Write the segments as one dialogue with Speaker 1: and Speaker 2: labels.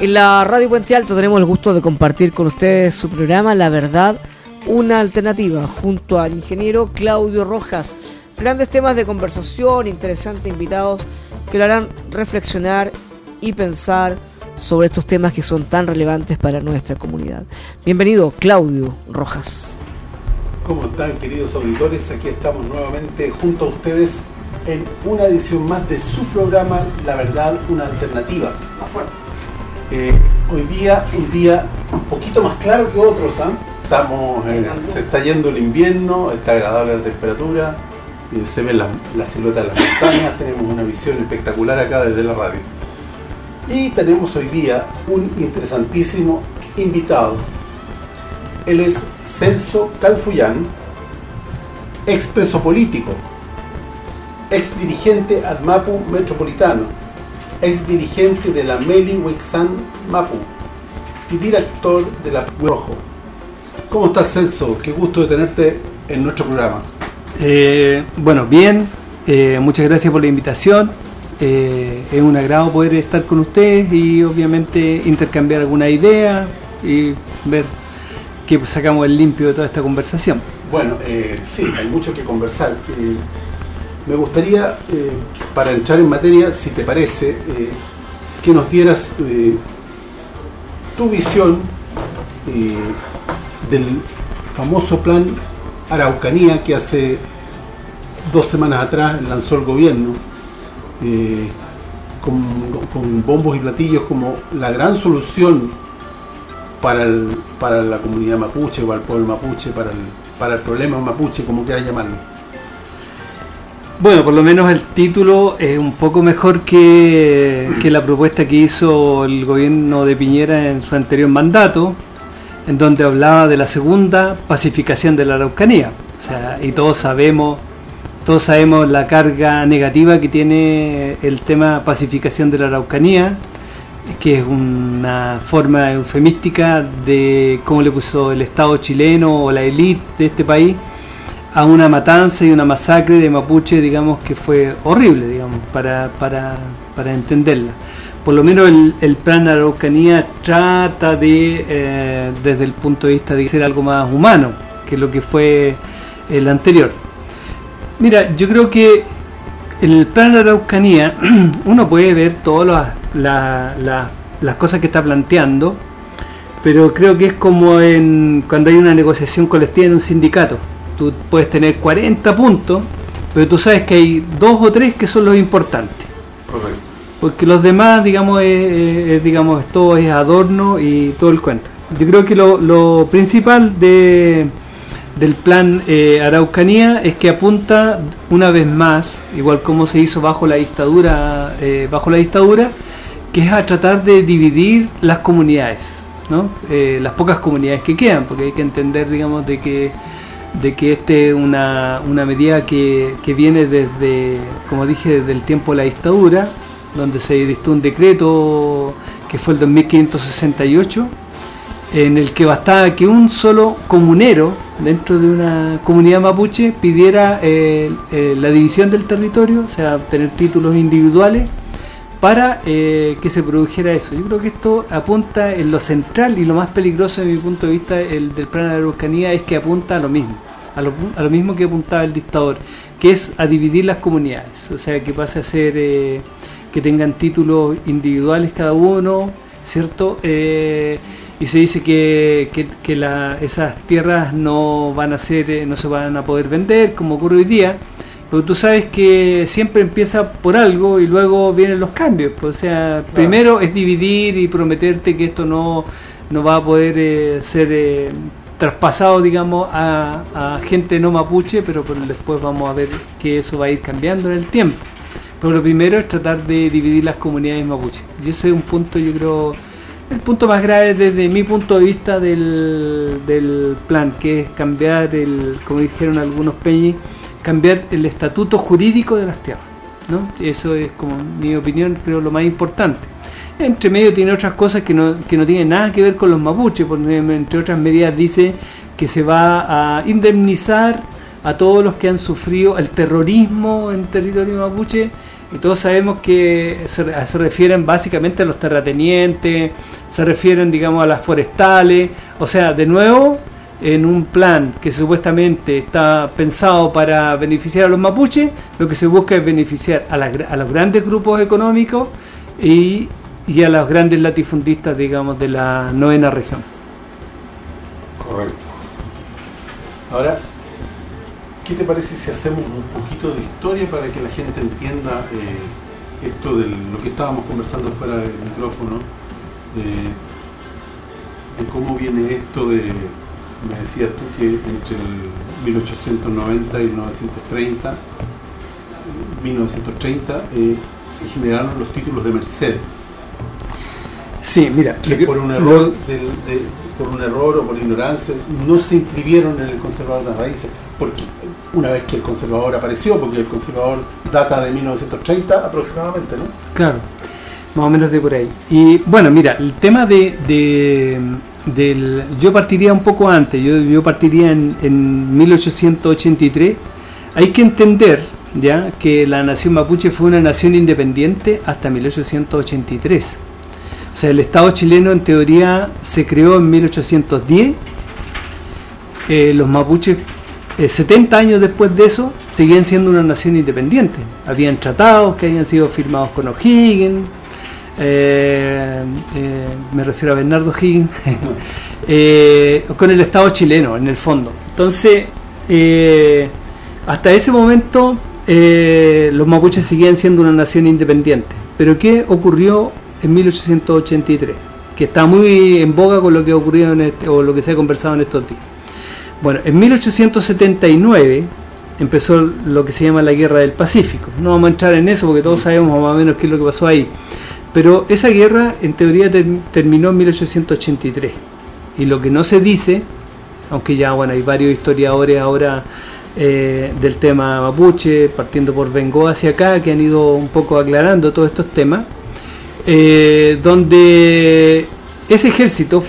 Speaker 1: En la Radio Puente Alto tenemos el gusto de compartir con ustedes su programa La Verdad, una alternativa, junto al ingeniero Claudio Rojas. Grandes temas de conversación, interesantes invitados que lo harán reflexionar y pensar sobre estos temas que son tan relevantes para nuestra comunidad. Bienvenido, Claudio Rojas.
Speaker 2: ¿Cómo están, queridos auditores? Aquí estamos nuevamente junto a ustedes en una edición más de su programa La Verdad, una alternativa. Más fuerte eh, hoy día, un día un poquito más claro que otros, ¿ah? Estamos, eh, se está yendo el invierno, está agradable la temperatura, eh, se ven la, la, silueta de las montañas, tenemos una visión espectacular acá desde la radio. Y tenemos hoy día un interesantísimo invitado. Él es Celso Calfuyán, expreso político, ex dirigente ADMAPU metropolitano, es dirigente de la Meli Wixan Mapu y director de la Rojo. ¿Cómo estás, Celso? Qué gusto de tenerte en nuestro programa.
Speaker 3: Eh, bueno, bien, eh, muchas gracias por la invitación. Eh, es un agrado poder estar con ustedes y obviamente intercambiar alguna idea y ver qué sacamos el limpio de toda esta conversación.
Speaker 2: Bueno, sí, hay mucho que conversar. Me gustaría, eh, para entrar en materia, si te parece, eh, que nos dieras eh, tu visión del famoso plan Araucanía que hace dos semanas atrás lanzó el gobierno con, bombos y platillos como la gran solución para, para la comunidad mapuche o al pueblo mapuche, para el, para el problema mapuche, como quieras llamarlo.
Speaker 3: Bueno, por lo menos el título es un poco mejor que, la propuesta que hizo el gobierno de Piñera en su anterior mandato, en donde hablaba de la segunda pacificación de la Araucanía. Y todos sabemos, todos sabemos la carga negativa que tiene el tema pacificación de la Araucanía, que es una forma eufemística de cómo le puso el Estado chileno o la élite de este país a una matanza y una masacre de mapuche, digamos, que fue horrible, digamos, para, para, para entenderla. Por lo menos el, el plan Araucanía trata de, eh, desde el punto de vista de ser algo más humano que lo que fue el anterior. Mira, yo creo que en el plan Araucanía uno puede ver todas las cosas que está planteando, pero creo que es como en, cuando hay una negociación colectiva en un sindicato tú puedes tener 40 puntos, pero tú sabes que hay dos o tres que son los importantes. Porque los demás, digamos, es, digamos, todo es adorno y todo el cuento. Yo creo que lo, principal de, del plan eh, Araucanía es que apunta una vez más, igual como se hizo bajo la dictadura, eh, bajo la dictadura, que es a tratar de dividir las comunidades, ¿no? Eh, las pocas comunidades que quedan, porque hay que entender, digamos, de que de que este es una, una medida que, que, viene desde, como dije, desde el tiempo de la dictadura, donde se dictó un decreto que fue el 2568, en el que bastaba que un solo comunero dentro de una comunidad mapuche pidiera eh, eh, la división del territorio, o sea, tener títulos individuales para eh, que se produjera eso. Yo creo que esto apunta en lo central y lo más peligroso de mi punto de vista el del plan de la Araucanía es que apunta a lo mismo, a lo, mismo que apuntaba el dictador, que es a dividir las comunidades, o sea, que pase a ser que tengan títulos individuales cada uno, ¿cierto? Y se dice que, que, que la, esas tierras no van a ser, no se van a poder vender como ocurre hoy día pero tú sabes que siempre empieza por algo y luego vienen los cambios. Pues, o sea, primero es dividir y prometerte que esto no, no va a poder eh, ser eh, traspasado, digamos, a, gente no mapuche, pero, después vamos a ver que eso va a ir cambiando en el tiempo. Pero lo primero es tratar de dividir las comunidades mapuche. Y ese es un punto, yo creo, el punto más grave desde mi punto de vista del, plan, que es cambiar, el, como dijeron algunos peñis, cambiar el estatuto jurídico de las tierras. ¿no? Eso es, como mi opinión, creo lo más importante. entre medio tiene otras cosas que no, que no tienen nada que ver con los mapuches, porque entre otras medidas dice que se va a indemnizar a todos los que han sufrido el terrorismo en territorio mapuche y todos sabemos que se, se, refieren básicamente a los terratenientes, se refieren digamos a las forestales, o sea, de nuevo en un plan que supuestamente está pensado para beneficiar a los mapuches, lo que se busca es beneficiar a, la, a los grandes grupos económicos y, y, a los grandes latifundistas, digamos, de la novena región.
Speaker 2: Correcto. Ahora, ¿qué te parece si hacemos un poquito de historia para que la gente entienda eh, esto de lo que estábamos conversando fuera del micrófono, de, de cómo viene esto de me decías tú que entre el 1890 y 1930, 1930 eh, se generaron los títulos de Merced.
Speaker 3: Sí, mira,
Speaker 2: que por un error de, de, por un error o por ignorancia no se inscribieron en el conservador de raíces, porque una vez que el conservador apareció, porque el conservador data de 1930 aproximadamente, ¿no?
Speaker 3: Claro, más o menos de por ahí. Y bueno, mira, el tema de, de del, yo partiría un poco antes, yo, yo partiría en, en 1883. Hay que entender ya que la nación mapuche fue una nación independiente hasta 1883. O sea, el Estado chileno en teoría se creó en 1810. Eh, los mapuches, eh, 70 años después de eso, seguían siendo una nación independiente. Habían tratados que habían sido firmados con O'Higgins, eh, eh, me refiero a Bernardo Higgins, eh, con el Estado chileno en el fondo. Entonces, hasta ese momento los mapuches seguían siendo una nación independiente. Pero ¿qué ocurrió en 1883? Que está muy en boga con lo que ocurrió en este, o lo que se ha conversado en estos días. Bueno, en 1879 empezó lo que se llama la Guerra del Pacífico. No vamos a entrar en eso porque todos sabemos más o menos qué es lo que pasó ahí. Pero esa guerra en teoría ter terminó en 1883. Y lo que no se dice, aunque ya bueno hay varios historiadores ahora eh, del tema mapuche, partiendo por Bengoa hacia acá, que han ido un poco aclarando todos estos temas, eh, donde ese ejército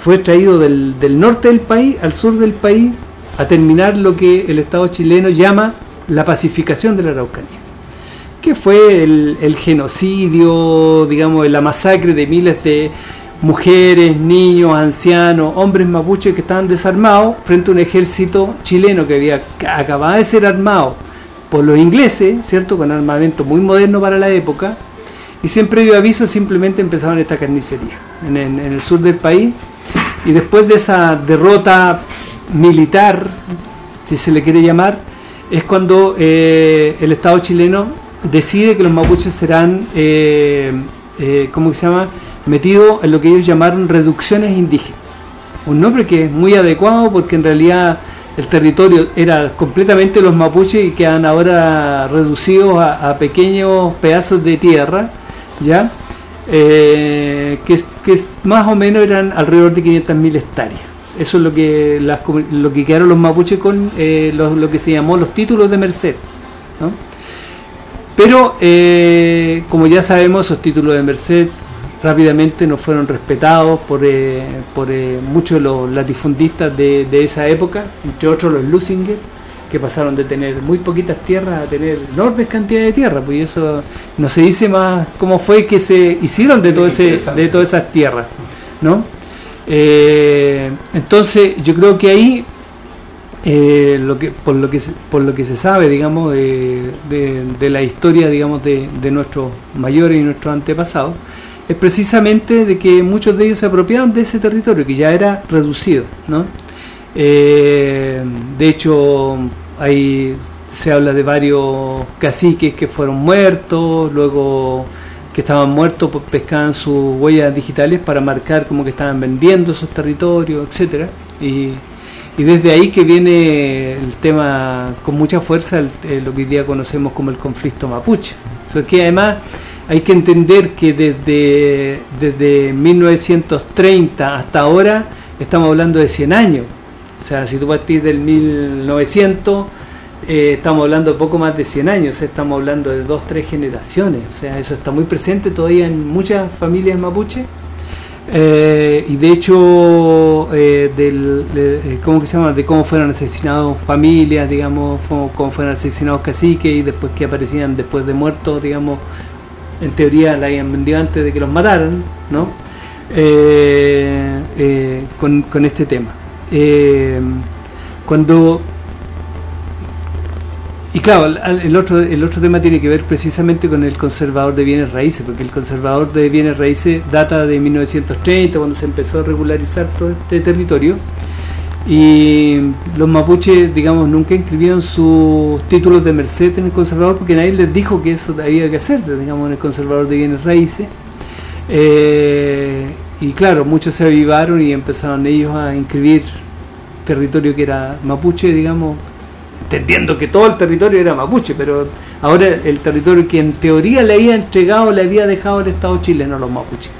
Speaker 3: fue traído del, del norte del país al sur del país a terminar lo que el Estado chileno llama la pacificación de la Araucanía que fue el, genocidio, digamos, la masacre de miles de mujeres, niños, ancianos, hombres mapuches que estaban desarmados frente a un ejército chileno que había acababa de ser armado por los ingleses, ¿cierto? Con armamento muy moderno para la época, y sin previo aviso simplemente empezaron esta carnicería en, el sur del país, y después de esa derrota militar, si se le quiere llamar, es cuando eh, el Estado chileno decide que los mapuches serán, eh, eh, ¿cómo se llama?, metidos en lo que ellos llamaron reducciones indígenas. Un nombre que es muy adecuado porque en realidad el territorio era completamente los mapuches y quedan ahora reducidos a pequeños pedazos de tierra, ¿ya? Eh, que, que más o menos eran alrededor de 500.000 hectáreas. Eso es lo que las, lo que quedaron los mapuches con eh, lo, que se llamó los títulos de merced. ¿no? Pero, eh, como ya sabemos, esos títulos de merced rápidamente no fueron respetados por, eh, por muchos de los latifundistas de, de, esa época, entre otros los Lusinger, que pasaron de tener muy poquitas tierras a tener enormes cantidades de tierra, pues eso no se dice más cómo fue que se hicieron de todo ese de todas esas tierras, ¿no? Eh, entonces yo creo que ahí eh, lo que por lo que se, por lo que se sabe digamos de, de, de la historia digamos de, de, nuestros mayores y nuestros antepasados es precisamente de que muchos de ellos se apropiaron de ese territorio que ya era reducido ¿no? Eh, de hecho ahí se habla de varios caciques que fueron muertos luego que estaban muertos pues pescaban sus huellas digitales para marcar como que estaban vendiendo esos territorios etcétera y desde ahí que viene el tema con mucha fuerza, lo que hoy día conocemos como el conflicto mapuche. Es que además hay que entender que desde, desde 1930 hasta ahora estamos hablando de 100 años. O sea, si tú partís del 1900, eh, estamos hablando de poco más de 100 años, estamos hablando de dos, tres generaciones, o sea, eso está muy presente todavía en muchas familias mapuche. Eh, y de hecho, eh, del, ¿cómo que se llama? De cómo fueron asesinados familias, digamos, cómo, fueron asesinados caciques y después que aparecían después de muertos, digamos, en teoría la habían vendido antes de que los mataran, ¿no? con este tema. Cuando y claro, el otro, el otro tema tiene que ver precisamente con el conservador de bienes raíces, porque el conservador de bienes raíces data de 1930, cuando se empezó a regularizar todo este territorio. Y los mapuches, digamos, nunca inscribieron sus títulos de merced en el conservador porque nadie les dijo que eso había que hacer, digamos, en el conservador de bienes raíces. Eh, y claro, muchos se avivaron y empezaron ellos a inscribir territorio que era mapuche, digamos, entendiendo que todo el territorio era mapuche, pero ahora el territorio que en teoría le había entregado, le había dejado el Estado chileno a los mapuches.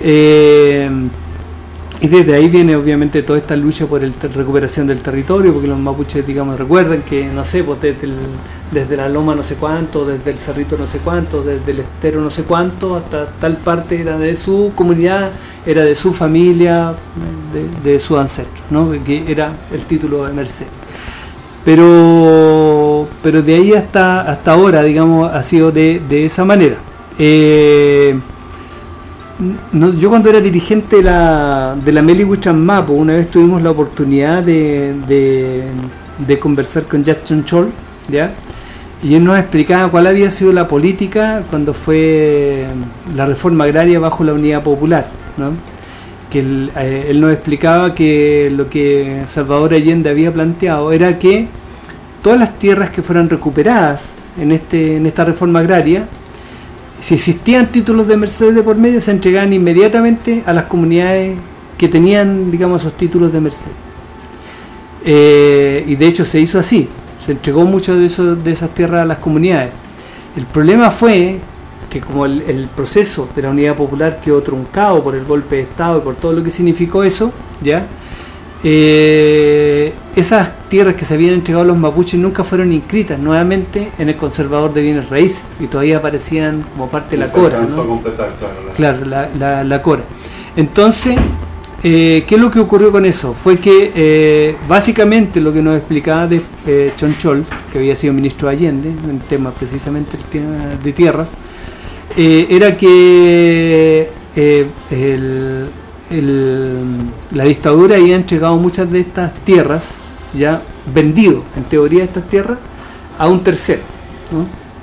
Speaker 3: Eh, y desde ahí viene obviamente toda esta lucha por la recuperación del territorio, porque los mapuches, digamos, recuerdan que, no sé, pues desde, la loma no sé cuánto, desde el cerrito no sé cuánto, desde el estero no sé cuánto, hasta tal parte era de su comunidad, era de su familia, de, de su ancestro, ¿no? que era el título de Merced. Pero, pero de ahí hasta, hasta ahora, digamos, ha sido de, de esa manera. Eh, yo cuando era dirigente de la, de la Meli Mapo, una vez tuvimos la oportunidad de, de, conversar con Jackson Chol, ¿ya? y él nos explicaba cuál había sido la política cuando fue la reforma agraria bajo la unidad popular. ¿no? que eh, él, nos explicaba que lo que Salvador Allende había planteado era que todas las tierras que fueran recuperadas en, este, en esta reforma agraria, si existían títulos de merced de por medio, se entregaban inmediatamente a las comunidades que tenían, digamos, esos títulos de merced. Eh, y de hecho se hizo así, se entregó mucho de, eso, de esas tierras a las comunidades. El problema fue que como el, proceso de la unidad popular quedó truncado por el golpe de Estado y por todo lo que significó eso, ¿ya? Eh, esas tierras que se habían entregado a los mapuches nunca fueron inscritas nuevamente en el conservador de bienes raíces y todavía aparecían como parte de la cora. claro, la, la, cora. Entonces, eh, ¿qué es lo que ocurrió con eso? Fue que eh, básicamente lo que nos explicaba de Chonchol, que había sido ministro de Allende, en tema precisamente de tierras, era que eh, la dictadura había entregado muchas de estas tierras, ya vendido en teoría estas tierras, a un tercero.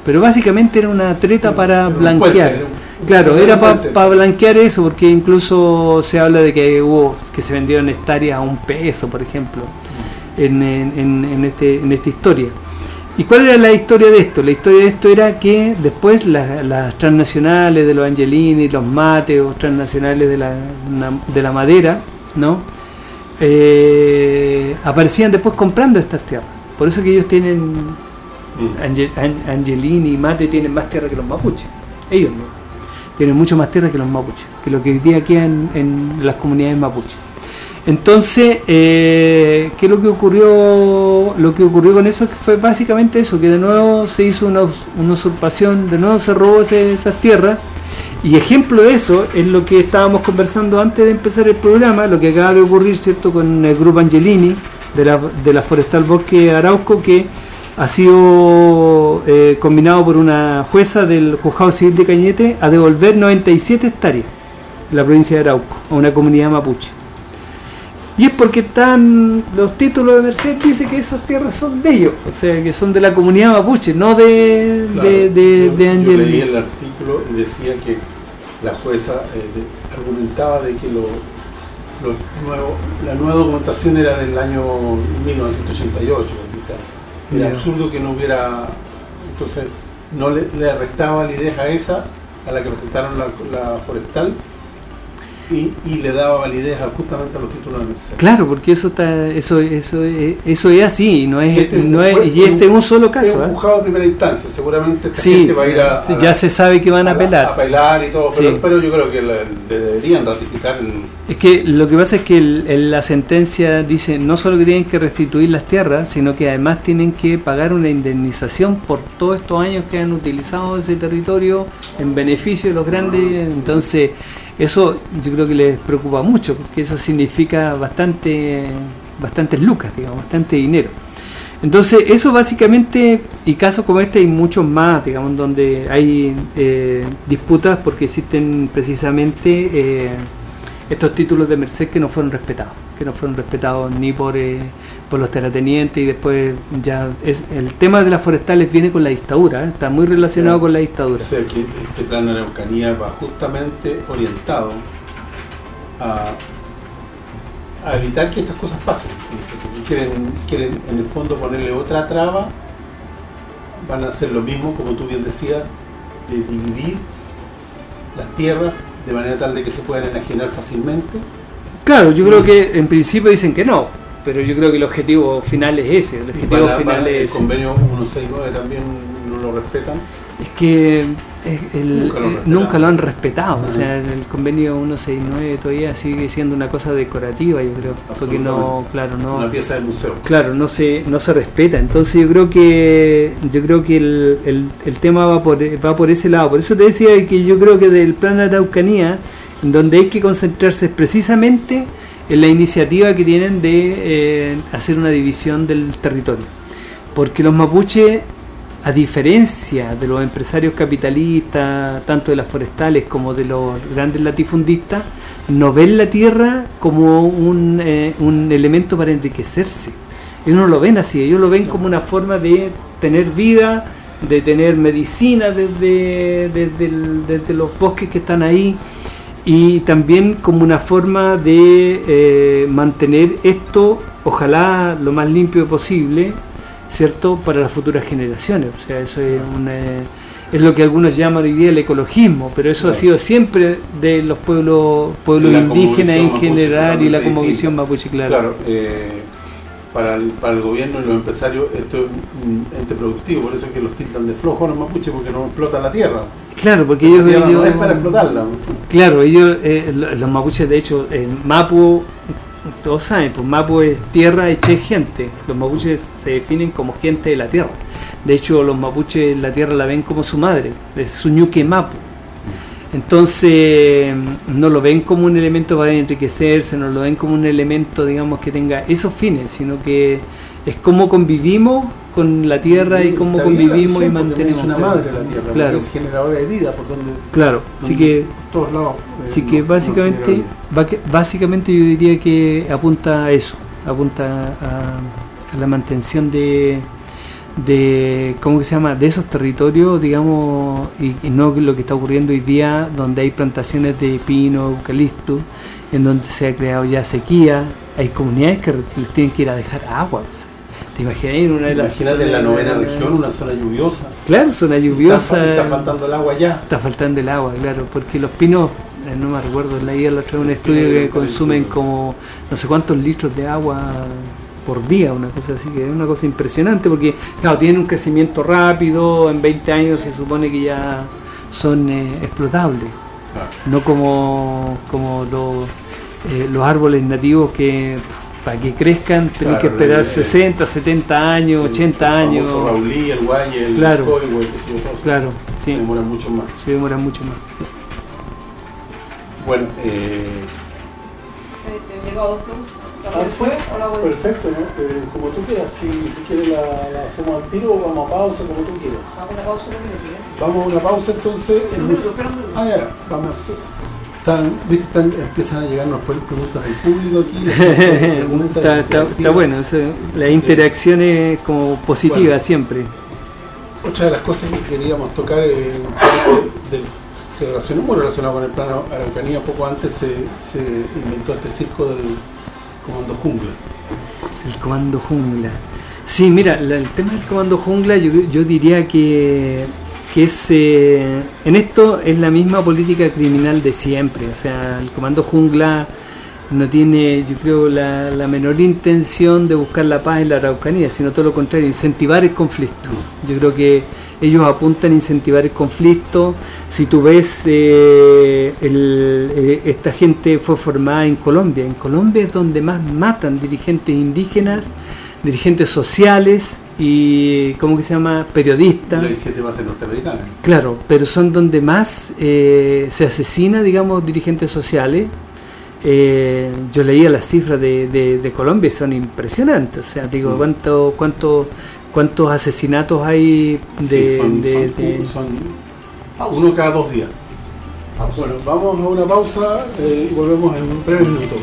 Speaker 3: Pero básicamente era una treta para blanquear. claro, era para blanquear eso, porque incluso se habla de que hubo que se vendieron hectáreas a un peso, por ejemplo, en, en, este, en esta historia. ¿Y cuál era la historia de esto? La historia de esto era que después las, transnacionales de los Angelini, los Mateos, transnacionales de la, de la madera, ¿no? Eh, aparecían después comprando estas tierras. Por eso que ellos tienen, mm. Angelini y Mate tienen más tierra que los mapuches. Ellos no. Tienen mucho más tierra que los mapuches, que lo que hoy día queda en, en las comunidades mapuches. Entonces, eh, ¿qué es lo que ocurrió? Lo que ocurrió con eso fue básicamente eso, que de nuevo se hizo una, usurpación, de nuevo se robó esas tierras. Y ejemplo de eso es lo que estábamos conversando antes de empezar el programa, lo que acaba de ocurrir, ¿cierto?, con el grupo Angelini de la, Forestal Bosque Arauco, que ha sido eh, combinado por una jueza del Juzgado Civil de Cañete a devolver 97 hectáreas en la provincia de Arauco a una comunidad mapuche. Y es porque están los títulos de Mercedes dice que esas tierras son de ellos, o sea, que son de la comunidad mapuche, no de, de, de,
Speaker 2: Yo leí el artículo y decía que la jueza eh, argumentaba de que lo, nuevo, la nueva documentación era del año 1988. Era absurdo que no hubiera... Entonces, no le, le restaba validez a esa, a la que presentaron la, la forestal, y, le daba validez justamente a los títulos de Mercedes.
Speaker 3: Claro, porque eso está, eso, eso, eso es así, no es, este, no es, y este es un solo caso. Es
Speaker 2: un ¿eh? juzgado de primera instancia, seguramente esta gente va a ir a,
Speaker 3: ya se sabe que van a, apelar.
Speaker 2: Apelar y todo, pero, yo creo que le, deberían ratificar el
Speaker 3: Es que lo que pasa es que la sentencia dice no solo que tienen que restituir las tierras, sino que además tienen que pagar una indemnización por todos estos años que han utilizado ese territorio en beneficio de los grandes. Entonces, eso yo creo que les preocupa mucho, porque eso significa bastante, bastantes lucas, digamos, bastante dinero. Entonces, eso básicamente, y casos como este hay muchos más, digamos, donde hay eh, disputas porque existen precisamente... Eh, estos títulos de merced que no fueron respetados, que no fueron respetados ni por, eh, por los terratenientes y después ya es, el tema de las forestales viene con la dictadura, ¿eh? está muy relacionado con la dictadura.
Speaker 2: O sea que este plan de la Araucanía va justamente orientado a, a evitar que estas cosas pasen. quieren, quieren en el fondo ponerle otra traba, van a hacer lo mismo, como tú bien decías, de dividir las tierras de manera tal de que se puedan enajenar fácilmente?
Speaker 3: Claro, yo creo que en principio dicen que no, pero yo creo que el objetivo final es ese. El objetivo final es.
Speaker 2: ¿El convenio 169 también no lo respetan?
Speaker 3: Es que nunca, lo han respetado. O sea, el convenio 169 todavía sigue siendo una cosa decorativa, yo creo. Porque no, claro, no.
Speaker 2: Una pieza del museo.
Speaker 3: Claro, no se, no se respeta. Entonces yo creo que yo creo que el, el, tema va por, va por ese lado. Por eso te decía que yo creo que del plan de Araucanía, donde hay que concentrarse precisamente en la iniciativa que tienen de eh, hacer una división del territorio. Porque los mapuches a diferencia de los empresarios capitalistas, tanto de las forestales como de los grandes latifundistas, no ven la tierra como un, eh, un elemento para enriquecerse. Ellos no lo ven así, ellos lo ven como una forma de tener vida, de tener medicina desde, desde, los bosques que están ahí y también como una forma de eh, mantener esto, ojalá lo más limpio posible, ¿cierto? Para las futuras generaciones. O sea, eso es, es lo que algunos llaman hoy día el ecologismo, pero eso ha sido siempre de los pueblos pueblos indígenas en general y la como visión mapuche, claro.
Speaker 2: Claro, eh, para, el, para el gobierno y los empresarios esto es un ente productivo, por eso es que los tildan de flojos los mapuches porque no explotan la tierra.
Speaker 3: Claro, porque ellos,
Speaker 2: no es para explotarla.
Speaker 3: Claro, ellos, eh, los mapuches de hecho, en Mapu todos saben, pues Mapu es tierra hecha gente. Los mapuches se definen como gente de la tierra. De hecho, los mapuches la tierra la ven como su madre, es su ñuque Mapu. Entonces, no lo ven como un elemento para enriquecerse, no lo ven como un elemento, digamos, que tenga esos fines, sino que es cómo convivimos con la tierra y cómo convivimos y mantenemos.
Speaker 2: Es una madre la tierra, claro. es generadora de vida, por donde.
Speaker 3: Claro, así que.
Speaker 2: Todos lados.
Speaker 3: así que básicamente, básicamente yo diría que apunta a eso, apunta a, la mantención de, de cómo se llama de esos territorios digamos y, no lo que está ocurriendo hoy día donde hay plantaciones de pino eucalipto en donde se ha creado ya sequía hay comunidades que les tienen que ir a dejar agua ¿Te imaginas en una de las
Speaker 2: en la novena región, una zona lluviosa?
Speaker 3: Claro, zona lluviosa.
Speaker 2: Está, faltando el agua ya.
Speaker 3: Está faltando el agua, claro, porque los pinos, eh, no me recuerdo, leí la otra un estudio que consumen como no sé cuántos litros de agua por día, una cosa así, que es una cosa impresionante porque, claro, tienen un crecimiento rápido, en 20 años se supone que ya son eh, explotables, no como, como los, eh, los árboles nativos que para que crezcan tenés que esperar 60, 70 años, 80 años.
Speaker 2: El Raulí, el Guay, el
Speaker 3: claro, el que se Claro, sí.
Speaker 2: Se demoran mucho más.
Speaker 3: Se demoran mucho más.
Speaker 2: Bueno, eh... Perfecto, ¿no? Eh, como tú quieras, si, si quieres la, la, hacemos al tiro o vamos a pausa, como tú quieras. Vamos a una pausa, Vamos a una pausa entonces. Ah, ya, vamos. Están, ¿viste? empiezan a llegarnos preguntas del público aquí.
Speaker 3: está, está, bueno, la interacción es como positiva siempre.
Speaker 2: Otra de las cosas que queríamos tocar eh, que relacionó, muy relacionado con el plano Araucanía, poco antes se, se inventó este circo del Comando Jungla.
Speaker 3: El Comando Jungla. Sí, mira, el tema del Comando Jungla yo, yo diría que que es, eh, en esto es la misma política criminal de siempre, o sea, el Comando Jungla no tiene, yo creo, la, la, menor intención de buscar la paz en la Araucanía, sino todo lo contrario, incentivar el conflicto. Yo creo que ellos apuntan a incentivar el conflicto. Si tú ves, eh, eh, esta gente fue formada en Colombia. En Colombia es donde más matan dirigentes indígenas, dirigentes sociales y, ¿cómo que se llama? Periodistas.
Speaker 4: hay siete bases norteamericanas.
Speaker 3: Claro, pero son donde más eh, se asesina, digamos, dirigentes sociales. yo leía las cifras de, de, Colombia y son impresionantes. O sea, digo, mm. ¿cuánto, cuánto ¿Cuántos asesinatos hay de,
Speaker 4: son, uno cada dos días? Bueno, vamos a una pausa eh, y volvemos en un breve minuto.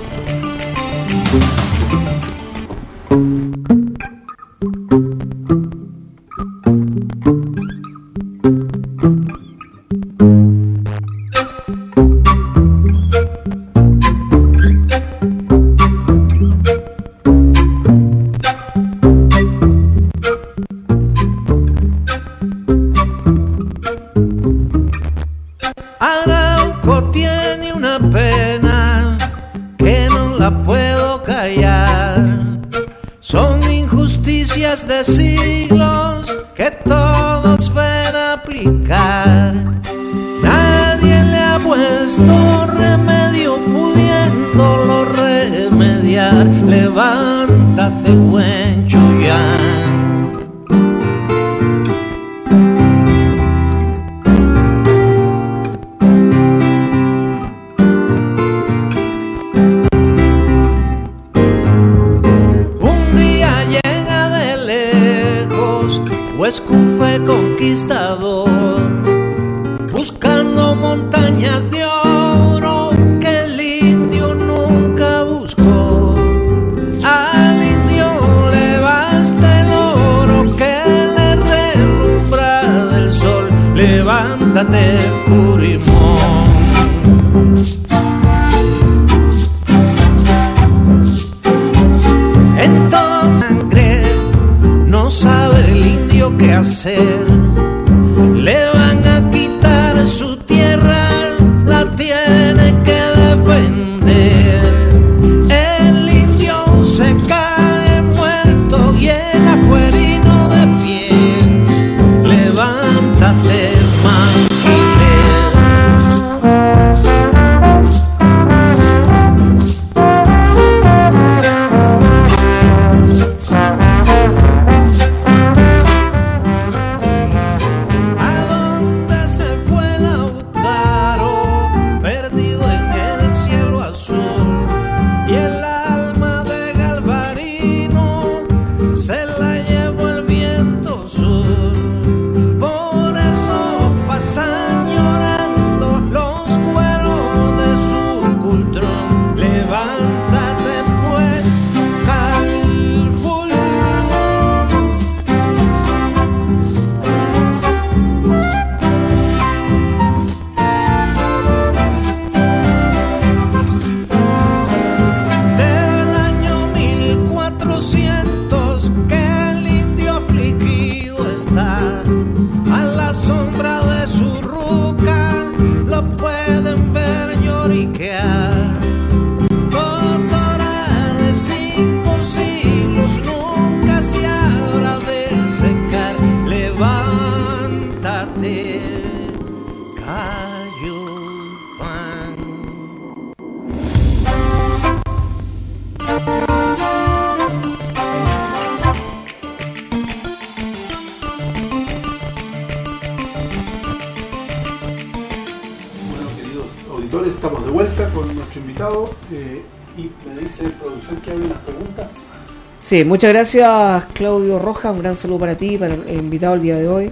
Speaker 1: Sí, muchas gracias Claudio Rojas, un gran saludo para ti, para el invitado el día de hoy.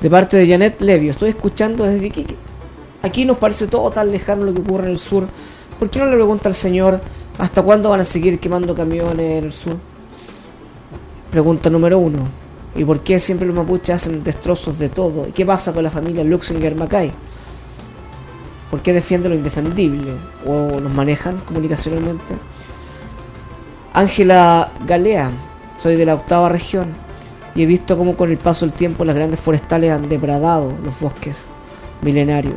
Speaker 1: De parte de Janet Levio, estoy escuchando desde aquí. Aquí nos parece todo tan lejano lo que ocurre en el sur. ¿Por qué no le pregunta al señor hasta cuándo van a seguir quemando camiones en el sur? Pregunta número uno. ¿Y por qué siempre los mapuches hacen destrozos de todo? ¿Y qué pasa con la familia Luxinger Macay? ¿Por qué defiende lo indefendible? ¿O los manejan comunicacionalmente? Ángela Galea, soy de la octava región y he visto cómo con el paso del tiempo las grandes forestales han depredado los bosques milenarios.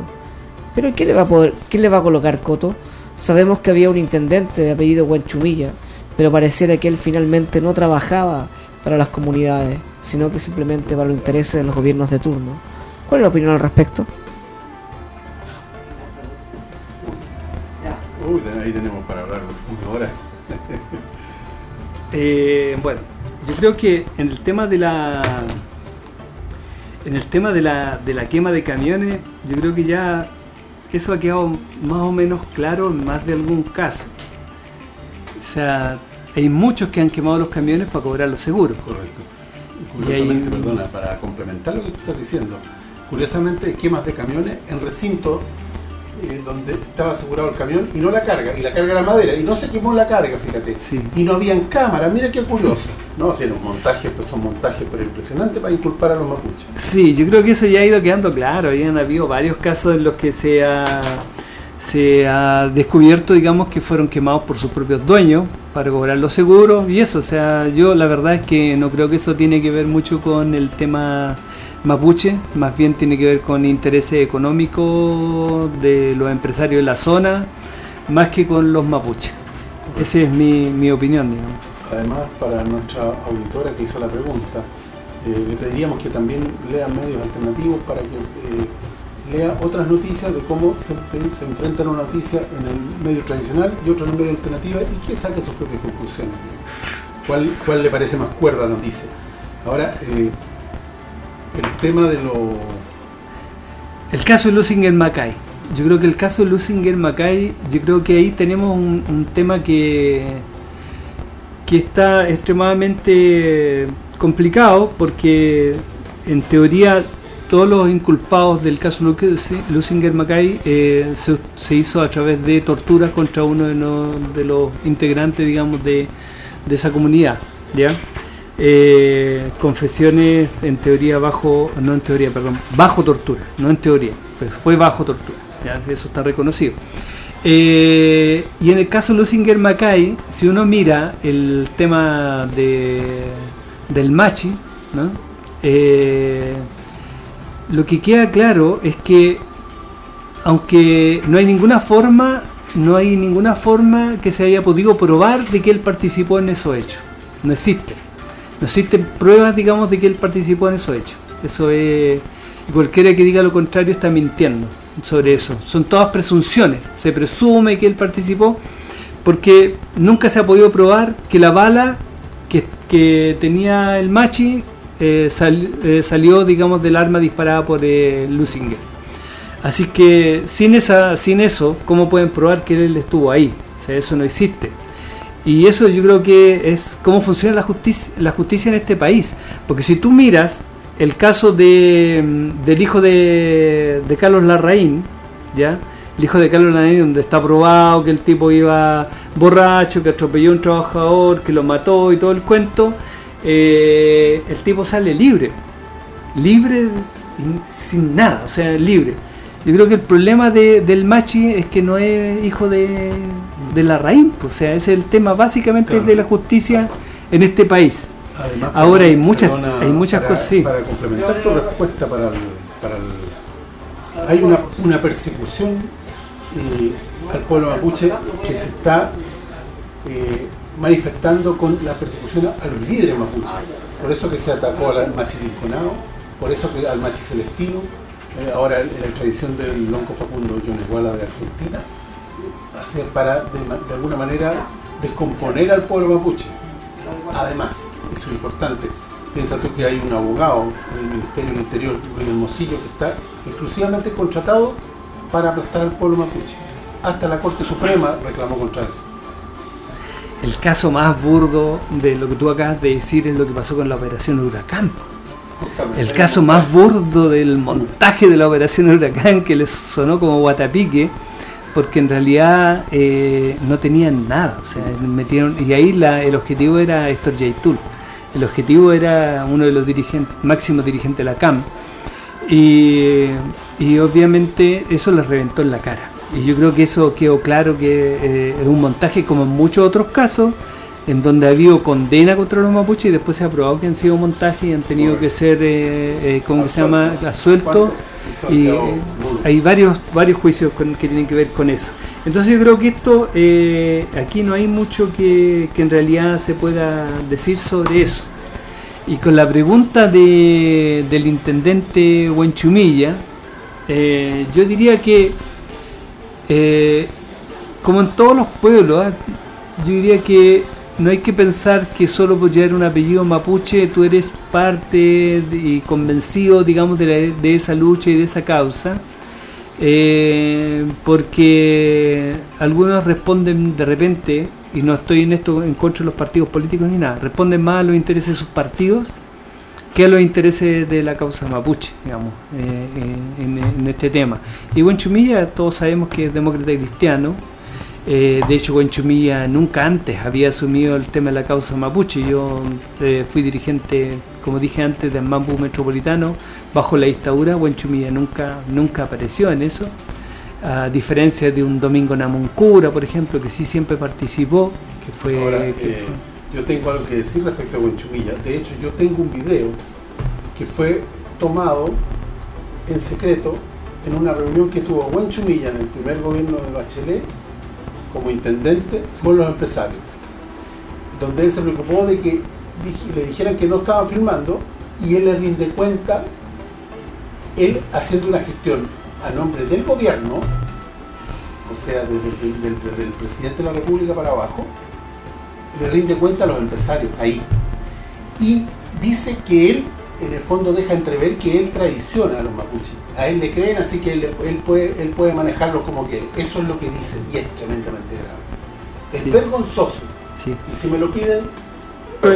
Speaker 1: Pero ¿qué le va a poder, qué le va a colocar Coto? Sabemos que había un intendente de apellido Huanchumilla, pero pareciera que él finalmente no trabajaba para las comunidades, sino que simplemente para los intereses de los gobiernos de turno. ¿Cuál es la opinión al respecto?
Speaker 2: Uy, ahí tenemos para hablar una hora.
Speaker 3: eh, bueno, yo creo que en el tema de la en el tema de la, de la quema de camiones, yo creo que ya eso ha quedado más o menos claro en más de algún caso. O sea, hay muchos que han quemado los camiones para cobrar los seguros.
Speaker 2: Correcto. Curiosamente, perdona, para complementar lo que tú estás diciendo, curiosamente quemas de camiones en recinto eh, donde estaba asegurado el camión y no la carga, y la carga era madera, y no se quemó la carga, fíjate. Y no habían cámaras, mira qué curioso. No, si un montaje, pues son montajes pero impresionantes para inculpar a los mapuches.
Speaker 3: Sí, yo creo que eso ya ha ido quedando claro, habían habido varios casos en los que se ha, se ha descubierto, digamos, que fueron quemados por sus propios dueños para cobrar los seguros y eso, o sea, yo la verdad es que no creo que eso tiene que ver mucho con el tema mapuche, más bien tiene que ver con intereses económicos de los empresarios de la zona, más que con los mapuches. Esa es mi, mi opinión, digamos.
Speaker 2: Además, para nuestra auditora que hizo la pregunta, eh, le pediríamos que también lea medios alternativos para que eh, lea otras noticias de cómo se, se, enfrenta una noticia en el medio tradicional y otro en el medio alternativo y que saque sus propias conclusiones. ¿Cuál, ¿Cuál le parece más cuerda la noticia? Ahora, eh, el tema de lo...
Speaker 3: El caso de Lusinger Mackay. Yo creo que el caso de Lusinger Mackay, yo creo que ahí tenemos un, tema que, que está extremadamente complicado porque en teoría todos los inculpados del caso Lusinger Mackay eh, se, hizo a través de torturas contra uno de, los integrantes digamos de, de esa comunidad ¿ya? Eh, confesiones en teoría bajo, no en teoría, perdón, bajo tortura, no en teoría, pues fue bajo tortura, eso está reconocido. Eh, y en el caso Lusinger Mackay, si uno mira el tema de, del machi, eh, lo que queda claro es que aunque no hay ninguna forma, no hay ninguna forma que se haya podido probar de que él participó en esos hechos. No existe. No existen pruebas, digamos, de que él participó en esos hechos. Eso es. Cualquiera que diga lo contrario está mintiendo sobre eso. Son todas presunciones. Se presume que él participó porque nunca se ha podido probar que la bala que, tenía el machi eh, eh, salió, digamos, del arma disparada por eh, Lusinger. Así que sin, esa, sin eso, ¿cómo pueden probar que él estuvo ahí? O sea, eso no existe. Y eso yo creo que es cómo funciona la justicia, la justicia en este país. Porque si tú miras el caso de, mm, del hijo de, Carlos Larraín, ¿ya? El hijo de Carlos Larraín, donde está probado que el tipo iba borracho, que atropelló a un trabajador, que lo mató y todo el cuento, eh, el tipo sale libre. Libre sin nada, o sea, libre. Yo creo que el problema de, del machi es que no es hijo de, de la raíz, o sea, es el tema básicamente de la justicia en este país. Ahora hay muchas hay muchas cosas, sí.
Speaker 2: Para complementar tu respuesta para el, hay una, una persecución eh, al pueblo mapuche que se está eh, manifestando con la persecución a los líderes mapuches. Por eso que se atacó al machi Rinconado, por eso que al machi celestino, eh, ahora en la tradición del lonco Facundo John Iguala de Argentina, hacer para de, alguna manera descomponer al pueblo mapuche. Además, eso es importante, piensa tú que hay un abogado del Ministerio del Interior, el Hermosillo, que está exclusivamente contratado para aplastar al pueblo mapuche. Hasta la Corte Suprema reclamó contra eso.
Speaker 3: El caso más burdo de lo que tú acabas de decir es lo que pasó con la operación Huracán. El caso más burdo del montaje de la operación Huracán que les sonó como guatapique, porque en realidad eh, no tenían nada, o sea, metieron y ahí la, el objetivo era Héctor J. El objetivo era uno de los dirigentes, máximos dirigentes de la CAM. Y, y, obviamente eso les reventó en la cara. Y yo creo que eso quedó claro que eh, es un montaje como en muchos otros casos, en donde ha habido condena contra los mapuches y después se ha probado que han sido montajes y han tenido que ser, eh, eh, ¿cómo se llama?, asueltos. Y hay varios varios juicios que tienen que ver con eso. Entonces yo creo que esto, eh, aquí no hay mucho que, que, en realidad se pueda decir sobre eso. Y con la pregunta de, del intendente Huenchumilla, eh, yo diría que, eh, como en todos los pueblos, ¿ah? yo diría que no hay que pensar que solo por llevar un apellido mapuche tú eres parte y convencido, digamos, de, de, esa lucha y de esa causa, eh, porque algunos responden de repente, y no estoy en esto en contra de los partidos políticos ni nada, responden más a los intereses de sus partidos que a los intereses de la causa mapuche, digamos, eh, en, en, este tema. Y Chumilla, todos sabemos que es demócrata cristiano, eh, de hecho, Chumilla nunca antes había asumido el tema de la causa mapuche. Yo eh, fui dirigente, como dije antes, del Mambu Metropolitano bajo la dictadura. Chumilla nunca, nunca apareció en eso. A diferencia de un Domingo Namuncura, por ejemplo, que sí siempre participó. Que fue,
Speaker 2: Ahora, eh, yo tengo algo que decir respecto a Chumilla. De hecho, yo tengo un video que fue tomado en secreto en una reunión que tuvo Chumilla en el primer gobierno de Bachelet como intendente con los empresarios, donde él se preocupó de que le dijeran que no estaban firmando y él le rinde cuenta, él haciendo una gestión a nombre del gobierno, o sea, desde, el presidente de la República para abajo, le rinde cuenta a los empresarios ahí. Y dice que él en el fondo deja entrever que él traiciona a los mapuches. A él le creen, así que él, puede, él puede manejarlos como quiere. Eso es lo que dice y es tremendamente grave. Es vergonzoso. Y si me lo piden...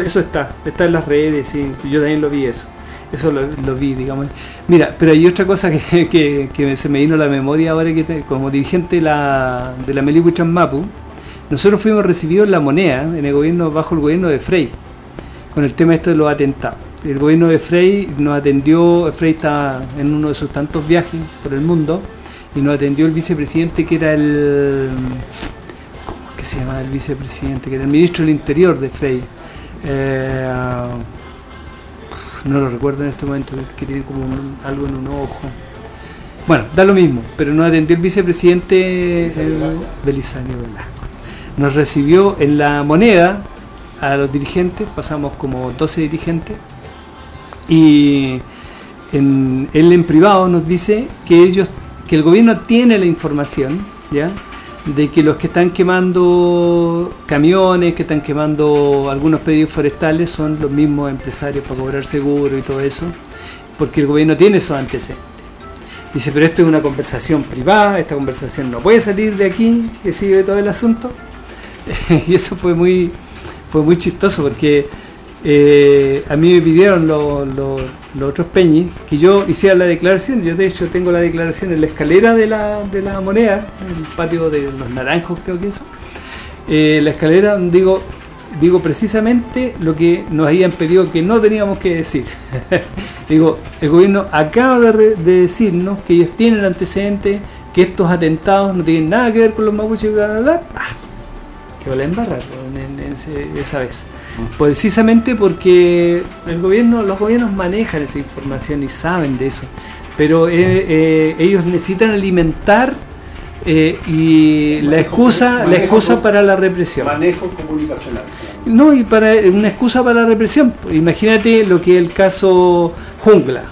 Speaker 3: eso está, está en las redes, sí. yo también lo vi eso. Eso lo, vi, digamos. Mira, pero hay otra cosa que, que, se me vino a la memoria ahora que como dirigente de la, de la Mapu, nosotros fuimos recibidos en la moneda, en el gobierno, bajo el gobierno de Frey, con el tema esto de los atentados el gobierno de Frey nos atendió, Frey estaba en uno de sus tantos viajes por el mundo, y nos atendió el vicepresidente que era el... ¿Cómo que se llama el vicepresidente? Que era el ministro del Interior de Frey. Eh, no lo recuerdo en este momento, que tiene como algo en un ojo. Bueno, da lo mismo, pero nos atendió el vicepresidente Belisario Velasco. Nos recibió en la moneda a los dirigentes, pasamos como 12 dirigentes, y él en privado nos dice que ellos que el gobierno tiene la información ya de que los que están quemando camiones que están quemando algunos pedidos forestales son los mismos empresarios para cobrar seguro y todo eso porque el gobierno tiene esos antecedentes. Dice pero esto es una conversación privada esta conversación no puede salir de aquí que sigue todo el asunto y eso fue muy fue muy chistoso porque eh, a mí me pidieron los, otros peñis que yo hiciera la declaración. Yo, de hecho, tengo la declaración en la escalera de la, de la moneda, en el patio de los naranjos, creo que eso. Eh, la escalera, digo, digo precisamente lo que nos habían pedido que no teníamos que decir. digo, el gobierno acaba de, decirnos que ellos tienen el antecedente, que estos atentados no tienen nada que ver con los mapuches, bla, bla, bla. Que van a embarrar en esa vez precisamente porque el gobierno, los gobiernos manejan esa información y saben de eso, pero eh, eh, ellos necesitan alimentar eh, y la excusa, la excusa para la represión.
Speaker 2: Manejo comunicacional.
Speaker 3: No, y para una excusa para la represión. Imagínate lo que es el caso Jungla.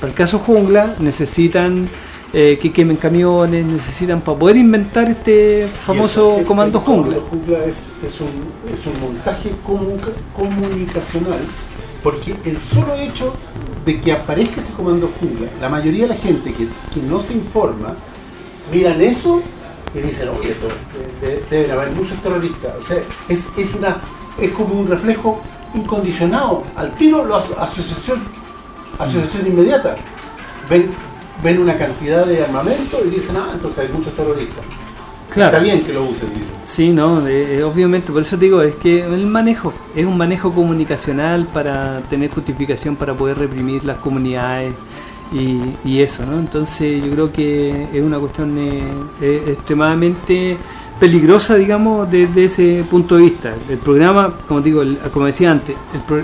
Speaker 3: Para el caso Jungla necesitan eh, que quemen camiones, necesitan para poder inventar este famoso comando jungla.
Speaker 2: jungla es, es, un, es un montaje comunicacional porque el solo hecho de que aparezca ese comando jungla, la mayoría de la gente que, que no se informa, miran eso y dicen, oye, esto, deben haber muchos terroristas. O sea, es, es, una, es como un reflejo incondicionado. Al tiro, la asociación, asociación inmediata. Ven, ven una cantidad de armamento y dicen, ah, entonces hay muchos terroristas.
Speaker 3: Claro.
Speaker 2: Está bien que lo usen, dicen.
Speaker 3: Sí, no, eh, obviamente, por eso te digo, es que el manejo es un manejo comunicacional para tener justificación para poder reprimir las comunidades y, eso, ¿no? Entonces yo creo que es una cuestión eh, extremadamente peligrosa, digamos, desde ese punto de vista. El programa, como digo, como decía antes,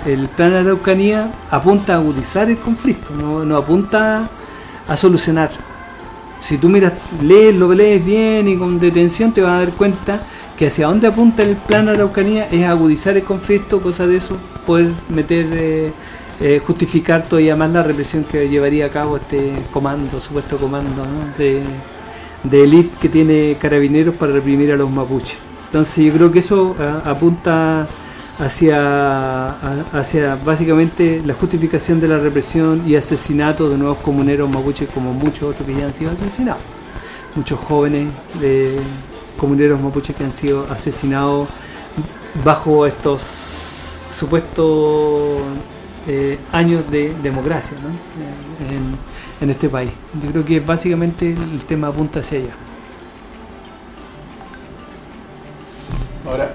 Speaker 3: el, el plan Araucanía apunta a agudizar el conflicto, no, no apunta a solucionar. Si tú miras, lees, lo lees bien y con detención te vas a dar cuenta que hacia dónde apunta el plan Araucanía es agudizar el conflicto, cosa de eso, poder meter, eh, eh, justificar todavía más la represión que llevaría a cabo este comando, supuesto comando de, de que tiene carabineros para reprimir a los mapuches. Entonces yo creo que eso ah, apunta hacia, hacia básicamente la justificación de la represión y asesinato de nuevos comuneros mapuches como muchos otros que ya han sido asesinados. Muchos jóvenes de comuneros mapuches que han sido asesinados bajo estos supuestos eh, años de democracia en, en este país. Yo creo que básicamente el tema apunta hacia allá.
Speaker 2: Ahora,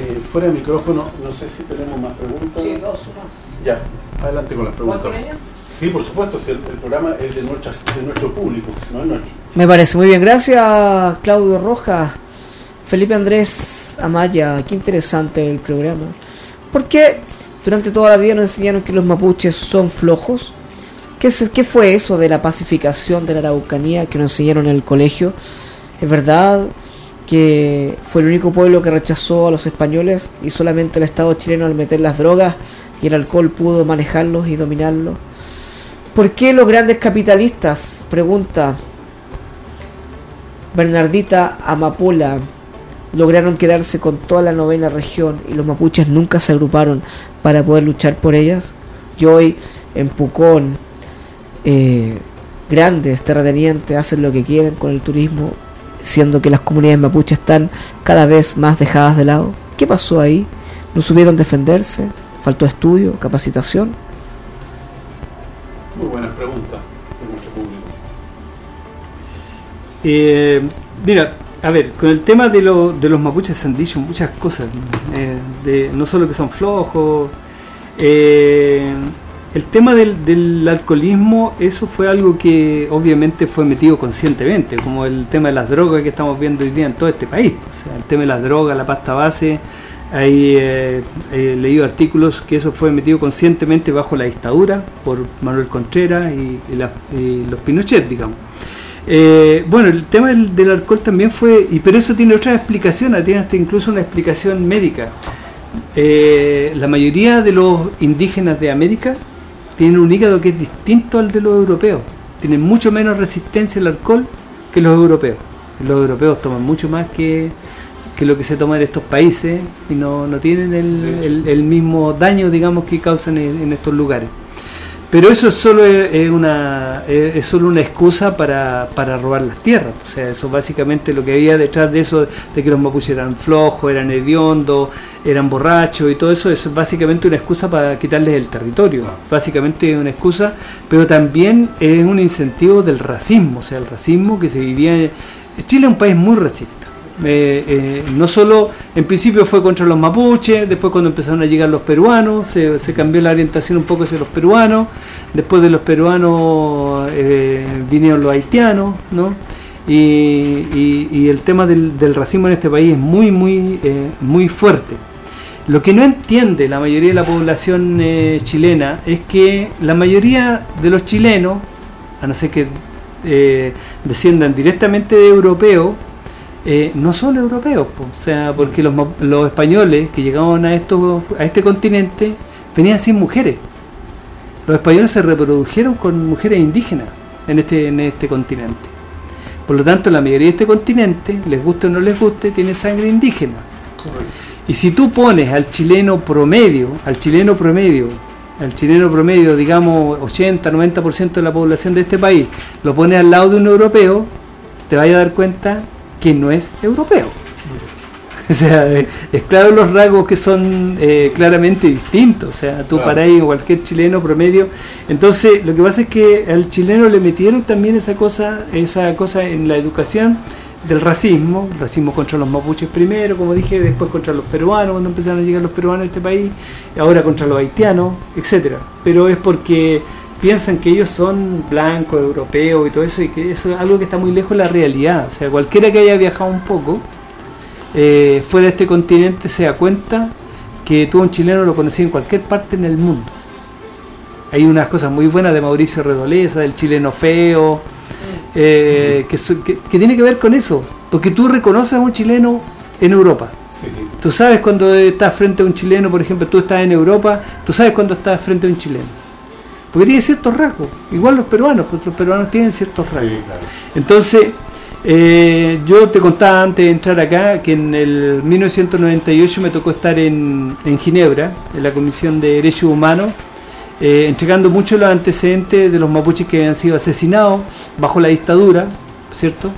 Speaker 2: eh, fuera de micrófono, no sé si tenemos más preguntas.
Speaker 1: Sí, dos más.
Speaker 2: Ya, adelante con las preguntas.
Speaker 1: con ella?
Speaker 2: Sí, por supuesto, si el, el programa es de, nuestra, de nuestro público, no es nuestro.
Speaker 1: Me parece muy bien. Gracias, Claudio Rojas. Felipe Andrés Amaya, qué interesante el programa. ¿Por qué durante toda la vida nos enseñaron que los mapuches son flojos? ¿Qué, es, ¿Qué fue eso de la pacificación de la Araucanía que nos enseñaron en el colegio? ¿Es verdad que fue el único pueblo que rechazó a los españoles y solamente el Estado chileno al meter las drogas y el alcohol pudo manejarlos y dominarlos? ¿Por qué los grandes capitalistas, pregunta Bernardita Amapola, lograron quedarse con toda la novena región y los mapuches nunca se agruparon para poder luchar por ellas? Y hoy en Pucón, eh, grandes terratenientes hacen lo que quieren con el turismo, siendo que las comunidades mapuches están cada vez más dejadas de lado. ¿Qué pasó ahí? ¿No supieron defenderse? ¿Faltó estudio, capacitación?
Speaker 2: Muy buenas preguntas de nuestro público.
Speaker 3: Eh, mira, a ver, con el tema de, lo, de los mapuches se han dicho muchas cosas, eh, de, no solo que son flojos, eh, el tema del, del, alcoholismo, eso fue algo que obviamente fue metido conscientemente, como el tema de las drogas que estamos viendo hoy día en todo este país. O sea, el tema de las drogas, la pasta base, hay eh, he leído artículos que eso fue metido conscientemente bajo la dictadura por Manuel Contreras y, y, la, y los Pinochet, digamos. Eh, bueno, el tema del, del, alcohol también fue, y pero eso tiene otra explicación, tiene hasta incluso una explicación médica. Eh, la mayoría de los indígenas de América tienen un hígado que es distinto al de los europeos, tienen mucho menos resistencia al alcohol que los europeos. Los europeos toman mucho más que, que lo que se toma en estos países y no, no tienen el, el, el, mismo daño, digamos, que causan en, en estos lugares. Pero eso solo es una es solo una excusa para, para robar las tierras. O sea, eso básicamente lo que había detrás de eso, de que los mapuches eran flojos, eran hediondos, eran borrachos y todo eso, es básicamente una excusa para quitarles el territorio. Básicamente es una excusa, pero también es un incentivo del racismo. O sea, el racismo que se vivía... En... Chile es un país muy racista. Eh, eh, no solo en principio fue contra los mapuches, después cuando empezaron a llegar los peruanos, se, cambió la orientación un poco hacia los peruanos, después de los peruanos eh, vinieron los haitianos, ¿no? Y, el tema del, del, racismo en este país es muy, muy, muy fuerte. Lo que no entiende la mayoría de la población chilena es que la mayoría de los chilenos, a no ser que desciendan directamente de europeos, eh, no son europeos, po. o sea, porque los, los españoles que llegaban a, estos, a este continente venían sin mujeres. Los españoles se reprodujeron con mujeres indígenas en este, en este continente. Por lo tanto, la mayoría de este continente, les guste o no les guste, tiene sangre indígena. Correcto. Y si tú pones al chileno promedio, al chileno promedio, al chileno promedio, digamos 80, 90% de la población de este país, lo pones al lado de un europeo, te vas a dar cuenta que no es europeo. O sea, es claro los rasgos que son eh, claramente distintos. O sea, tú claro. para ahí cualquier chileno promedio. Entonces, lo que pasa es que al chileno le metieron también esa cosa, esa cosa en la educación del racismo, racismo contra los mapuches primero, como dije, después contra los peruanos, cuando empezaron a llegar los peruanos a este país, ahora contra los haitianos, etcétera. Pero es porque piensan que ellos son blancos, europeos y todo eso, y que eso es algo que está muy lejos de la realidad. O sea, cualquiera que haya viajado un poco eh, fuera de este continente se da cuenta que tú un chileno lo conocí en cualquier parte en el mundo. Hay unas cosas muy buenas de Mauricio Redoleza, del chileno feo, eh, que, que, tiene que ver con eso, porque tú reconoces a un chileno en Europa. Tú sabes cuando estás frente a un chileno, por ejemplo, tú estás en Europa, tú sabes cuando estás frente a un chileno. Porque tiene ciertos rasgos, igual los peruanos, pues los peruanos tienen ciertos rasgos. Entonces, eh, yo te contaba antes de entrar acá que en el 1998 me tocó estar en, en Ginebra, en la Comisión de Derechos Humanos, eh, entregando muchos los antecedentes de los mapuches que habían sido asesinados bajo la dictadura, ¿cierto?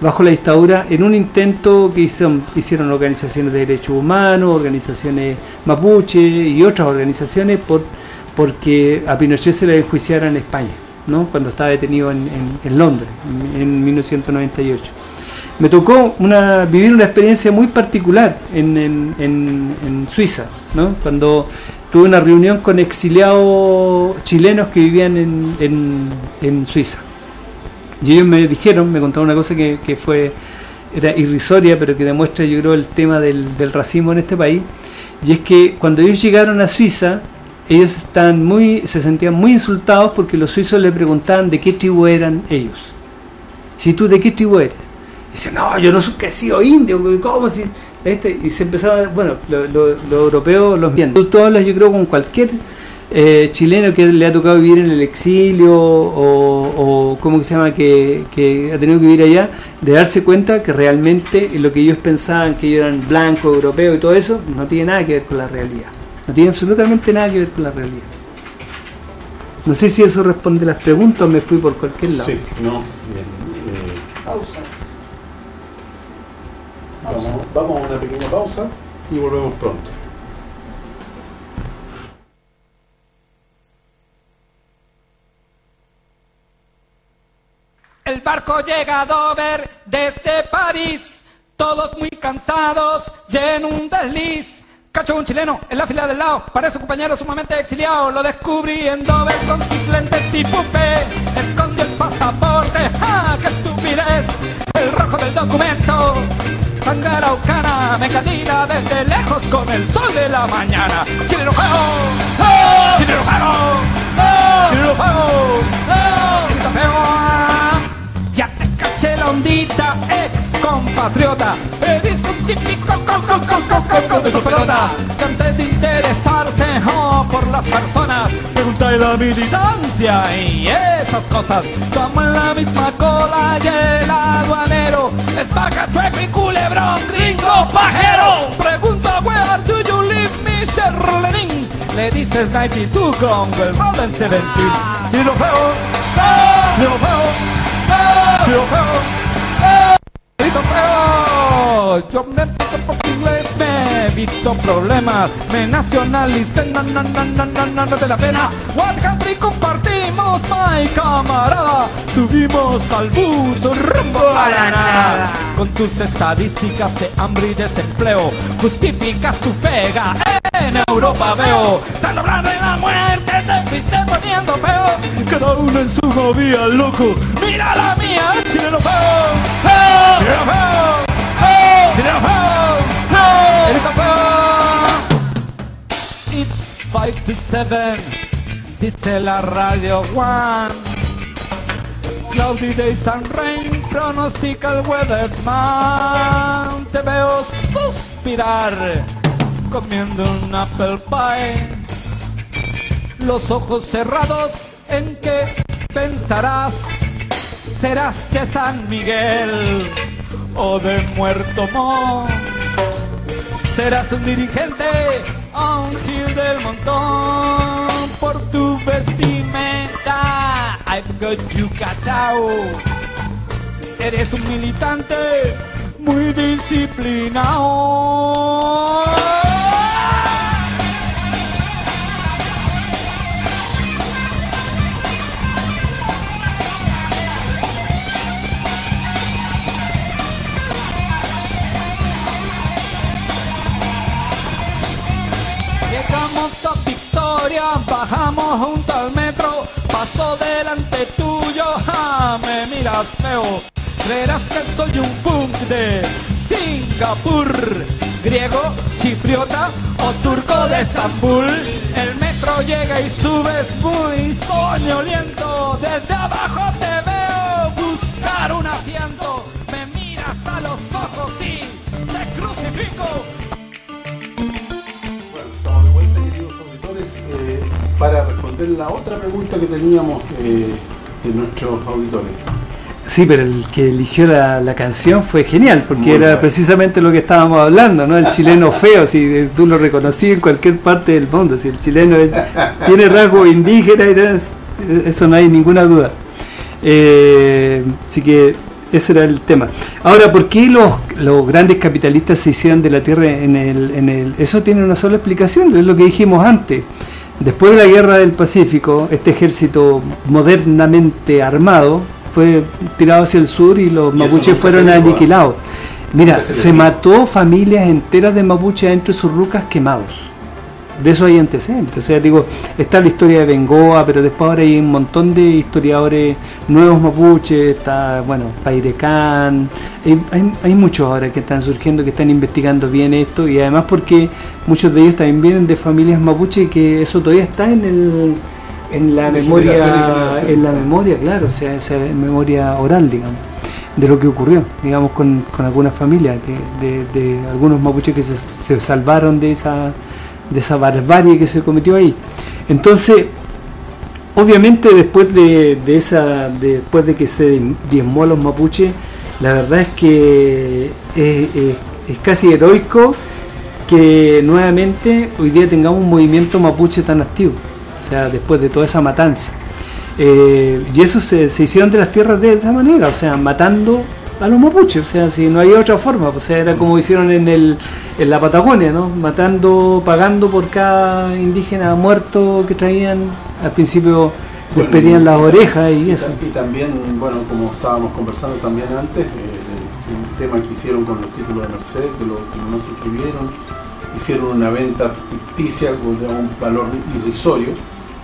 Speaker 3: Bajo la dictadura, en un intento que hicieron, hicieron organizaciones de derechos humanos, organizaciones mapuche y otras organizaciones por porque a Pinochet se le enjuiciara en España cuando estaba detenido en, Londres en, 1998. Me tocó una, vivir una experiencia muy particular en, Suiza, cuando tuve una reunión con exiliados chilenos que vivían en, Suiza. Y ellos me dijeron, me contaron una cosa que, fue era irrisoria, pero que demuestra yo creo el tema del, del racismo en este país, y es que cuando ellos llegaron a Suiza, ellos están muy, se sentían muy insultados porque los suizos le preguntaban de qué tribu eran ellos. Si tú de qué tribu eres. Y no, yo no soy que he sido indio, ¿cómo si? Este, y se empezaba, bueno, los lo, europeos los entienden. Tú, hablas, yo creo, con cualquier eh, chileno que le ha tocado vivir en el exilio o, o ¿cómo que se llama?, que, que, ha tenido que vivir allá, de darse cuenta que realmente lo que ellos pensaban que ellos eran blancos, europeos y todo eso, no tiene nada que ver con la realidad. No tiene absolutamente nada que ver con la realidad. No sé si eso responde las preguntas o me fui por cualquier lado.
Speaker 2: Sí, no, bien. Eh, pausa. Vamos, vamos a una pequeña pausa y volvemos pronto.
Speaker 5: El barco llega a Dover desde París, todos muy cansados y en un desliz Cacho un chileno en la fila del lado, parece un compañero sumamente exiliado. Lo descubrí en Dover con sus lentes tipo P. Escondió el pasaporte, ¡ja! ¡Qué estupidez! El rojo del documento. Sangre me catira desde lejos con el sol de la mañana. ¡Chileno juego! ¡Oh! ¡Chileno juego! ¡Oh! ¡Chileno! ¡Oh! Ya te caché la ondita, ex compatriota. Un típico con de su pelota. antes de interesarse oh, por las personas, pregunta la militancia y esas cosas. Toman la misma cola y el aduanero. Es paca, chueco y culebrón, gringo pajero. Pregunta, where do you live, Mr. Lenin? Le dices 92 con el Rolling 17. Si lo veo, si lo veo, si lo veo, si lo veo. Yo me inglés me evito problemas, me nacionalicé, no, no, no, no, no, no, te la pena. What country compartimos, my camarada? Subimos al bus, rumbo a la nada. Con tus estadísticas de hambre y desempleo, justificas tu pega. En Europa veo, tan hablando de la muerte, te fuiste poniendo feo. Cada uno en su movida, loco. Mira la mía, chileno feo, feo, chileno It's 5 to 7, dice la radio One. Cloudy days and rain, pronostica el weatherman. Te veo suspirar, comiendo un apple pie. Los ojos cerrados, ¿en qué pensarás? ¿Serás de San Miguel o de Muerto Montt? serás un dirigente a un gil del montón por tu vestimenta. I've got you cachao. Eres un militante muy disciplinado. Bajamos junto al metro, paso delante tuyo, ja, me miras feo. Creerás que soy un punk de Singapur, griego, chipriota o turco de Estambul. El metro llega y subes muy soñoliento, desde abajo te veo haciendo? Me miras a los ojos y te crucifico.
Speaker 2: Para responder la otra pregunta que teníamos eh, de nuestros auditores.
Speaker 3: Sí, pero el que eligió la, la canción fue genial, porque
Speaker 2: Muy
Speaker 3: era precisamente lo que estábamos hablando, ¿no? El chileno feo, si tú lo reconocí en cualquier parte del mundo, si el chileno es, tiene rasgos indígenas, y tal, eso no hay ninguna duda. Eh, así que ese era el tema. Ahora, ¿por qué los, los grandes capitalistas se hicieron de la tierra en el, en el... Eso tiene una sola explicación, es lo que dijimos antes. Después de la guerra del Pacífico, este ejército modernamente armado fue tirado hacia el sur y los
Speaker 2: Y
Speaker 3: mapuches fueron
Speaker 2: ¿ah?
Speaker 3: aniquilados. Mira,
Speaker 2: se
Speaker 3: mató familias enteras de mapuches dentro de sus rucas quemados. De eso hay antecedentes. O sea, digo, está la historia de Bengoa, pero después ahora hay un montón de historiadores nuevos mapuches, está, bueno, Pairecán, hay, hay, hay muchos ahora que están surgiendo, que están investigando bien esto, y además porque muchos de ellos también vienen de familias mapuches que eso todavía está en el en la
Speaker 2: De
Speaker 3: memoria
Speaker 2: en
Speaker 3: la memoria claro o sea esa memoria oral digamos de lo que ocurrió digamos con, con algunas familias de, de- de algunos mapuches que se, se salvaron de esa de esa barbarie que se cometió ahí. Entonces obviamente después de, de esa después de que se diezmó a los mapuches la verdad es que es, casi heroico que nuevamente hoy día tengamos un movimiento mapuche tan activo o sea después de toda esa matanza. Eh, y eso se hicieron de las tierras de esa manera o sea matando a los mapuches o sea si no hay otra forma o sea era como hicieron en el en la Patagonia no matando pagando por cada indígena muerto que traían al principio les
Speaker 2: Bueno,
Speaker 3: pedían las orejas y
Speaker 2: Y,
Speaker 3: eso.
Speaker 2: y también, bueno, como estábamos conversando también antes, eh, el, tema que hicieron con los títulos de Mercedes, que, lo, que no se inscribieron, hicieron una venta ficticia con un valor irrisorio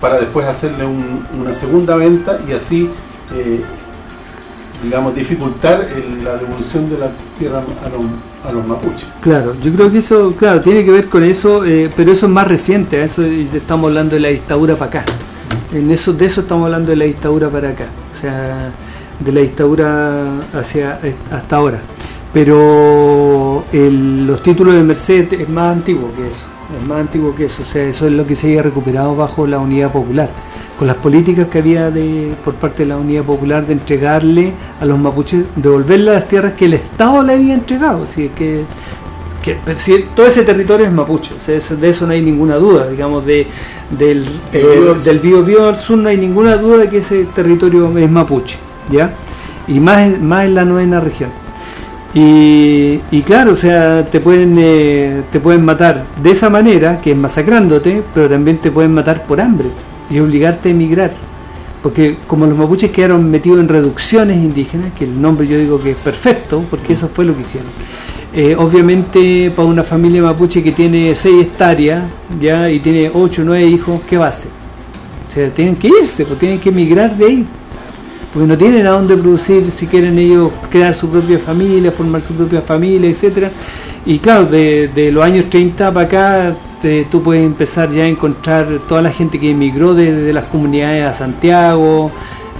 Speaker 2: para después hacerle un- una segunda venta y así, eh, digamos, dificultar la devolución de la tierra a los, a los mapuches.
Speaker 3: Claro, yo creo que eso, claro, tiene que ver con eso, eh, pero eso es más reciente, eso estamos hablando de la dictadura para acá. En eso, de eso estamos hablando de la dictadura para acá, o sea, de la dictadura hacia eh, hasta ahora. Pero los títulos de Merced es más antiguo que eso, es más antiguo que eso, o sea, eso es lo que se había recuperado bajo la unidad popular, con las políticas que había de, por parte de la unidad popular de entregarle a los mapuches, devolverle las tierras que el Estado le había entregado, así que que todo ese territorio es mapuche, o sea, de eso no hay ninguna duda, digamos, de, del, eh,
Speaker 2: Bío al
Speaker 3: del Biobío al sur no hay ninguna duda de que ese territorio es mapuche, ¿ya? Y más en, más en la novena región. Y, y claro, o sea, te pueden, eh, te pueden matar de esa manera, que es masacrándote, pero también te pueden matar por hambre y obligarte a emigrar. Porque como los mapuches quedaron metidos en reducciones indígenas, que el nombre yo digo que es perfecto, porque eso fue lo que hicieron. Eh, obviamente para una familia mapuche que tiene 6 hectáreas ya y tiene 8 o 9 hijos, ¿qué va a hacer? O sea, tienen que irse, pues tienen que emigrar de ahí. Porque no tienen a dónde producir si quieren ellos crear su propia familia, formar su propia familia, etcétera Y claro, de, de los años 30 para acá te- tú puedes empezar ya a encontrar toda la gente que emigró de, de las comunidades a Santiago,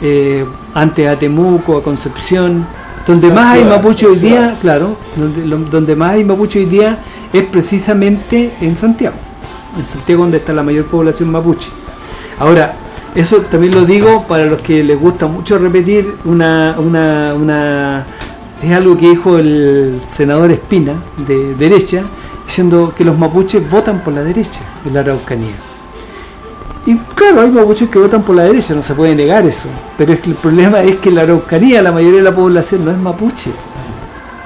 Speaker 3: eh, antes a Temuco, a Concepción. Donde
Speaker 2: La
Speaker 3: más hay mapuche hoy día, claro, donde, lo- donde más hay mapuche hoy día es precisamente en Santiago. En Santiago donde está la mayor población mapuche. Ahora, eso también lo digo para los que les gusta mucho repetir una, una, una es algo que dijo el senador Espina de derecha, diciendo que los mapuches votan por la derecha en la Araucanía. Y claro, hay mapuches que votan por la derecha, no se puede negar eso. Pero es que el problema es que en la Araucanía la mayoría de la población no es mapuche.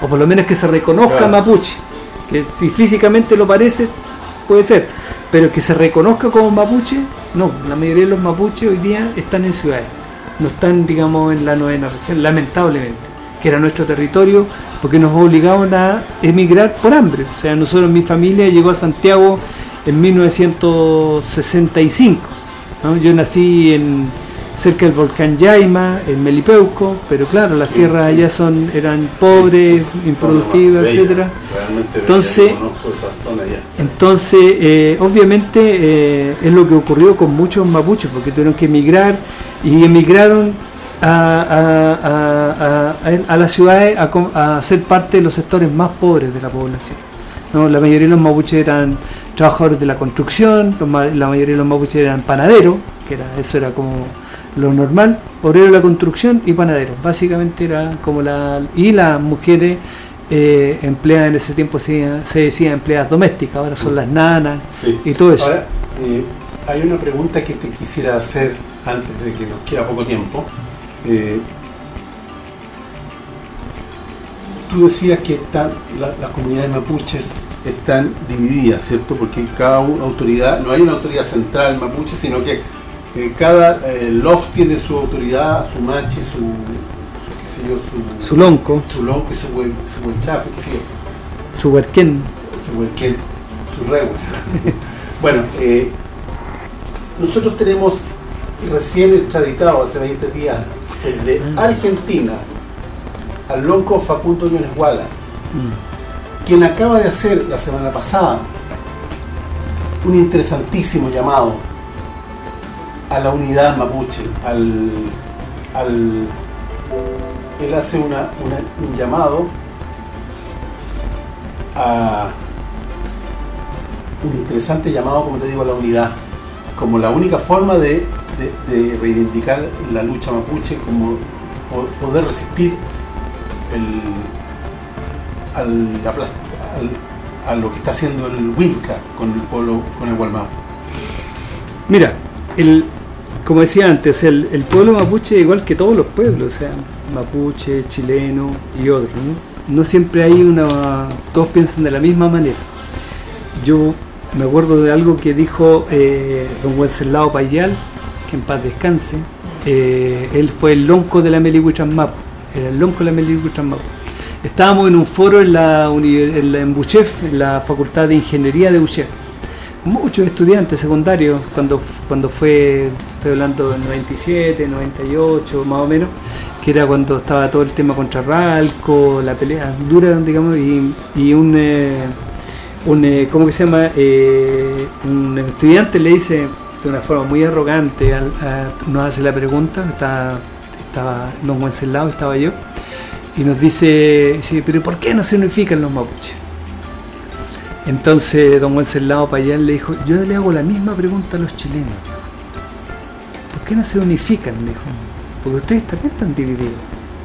Speaker 3: O por lo menos que se reconozca
Speaker 2: Claro.
Speaker 3: mapuche. Que si físicamente lo parece, puede ser. Pero que se reconozca como mapuche, no. La mayoría de los mapuches hoy día están en ciudades. No están, digamos, en la novena región, lamentablemente. Que era nuestro territorio, porque nos obligaron a emigrar por hambre. O sea, nosotros, mi familia llegó a Santiago en 1965. ¿no? Yo nací en cerca del volcán Yaima, en Melipeuco, pero claro, las tierras allá son eran pobres, improductivas, etcétera. Entonces-. Entonces, eh, obviamente eh, es lo que ocurrió con muchos mapuches, porque tuvieron que emigrar y emigraron a, a, las ciudades a, ser parte de los sectores más pobres de la población. ¿no? La mayoría de los mapuches eran trabajadores de la construcción, la mayoría de los mapuches eran panaderos, que era, eso era como lo normal, obrero de la construcción y panaderos. Básicamente era como la... Y las mujeres eh, empleadas en ese tiempo se, se decía empleadas domésticas, ahora son las nanas y todo eso.
Speaker 2: Ahora, eh, hay una pregunta que te quisiera hacer antes de que nos queda poco tiempo. Eh, tú decías que están, las comunidades mapuches están divididas, ¿cierto? Porque cada autoridad, no hay una autoridad central mapuche, sino que eh, cada eh, loft tiene su autoridad, su machi, su, su qué sé yo,
Speaker 3: su, su lonco,
Speaker 2: su lonco y su, su huechafe, qué sé yo.
Speaker 3: Su huerquén.
Speaker 2: Su huerquén, su rehue. bueno, eh, nosotros tenemos recién extraditado hace 20 días de ah. Argentina al loco Facundo Jones Wallace, mm. quien acaba de hacer la semana pasada un interesantísimo llamado a la unidad mapuche, al, al él hace una, un llamado a un interesante llamado, como te digo, a la unidad, como la única forma de de, reivindicar la lucha mapuche como poder resistir a lo que está haciendo el Winca con el pueblo, con el Gualmao.
Speaker 3: Mira, el, como decía antes, el, pueblo mapuche igual que todos los pueblos, o sea, mapuche, chileno y otros, ¿no? no siempre hay una... todos piensan de la misma manera. Yo me acuerdo de algo que dijo eh, don Wenceslao Payal, que en paz descanse, eh, él fue el lonco de la Melihuitran era el lonco de la Melihuitran Estábamos en un foro en la, en la en en la Facultad de Ingeniería de Buchef. Muchos estudiantes secundarios, cuando, cuando fue, estoy hablando del 97, 98 más o menos, que era cuando estaba todo el tema contra Ralco, la pelea dura, digamos, y, un, eh, un eh, ¿cómo que se llama? un estudiante le dice, de una forma muy arrogante nos hace la pregunta, está, estaba don Wenceslao, estaba yo, y nos dice, pero ¿por qué no se unifican los mapuches? Entonces don Wenceslao Payán le dijo, yo le hago la misma pregunta a los chilenos. ¿Por qué no se unifican? dijo, porque ustedes también están divididos.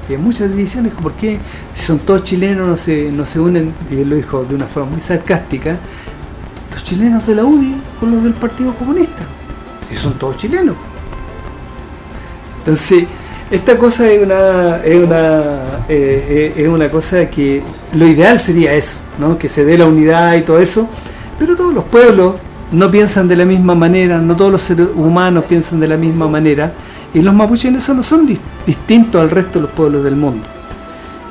Speaker 3: Y hay muchas divisiones, ¿por qué si son todos chilenos no se, no se unen? Y él lo dijo de una forma muy sarcástica, los chilenos de la UDI con los del Partido Comunista son todos chilenos. Entonces, esta cosa es una, es una, eh, eh, es una cosa que lo ideal sería eso, ¿no? que se dé la unidad y todo eso, pero todos los pueblos no piensan de la misma manera, no todos los seres humanos piensan de la misma manera, y los mapuches no son distintos al resto de los pueblos del mundo.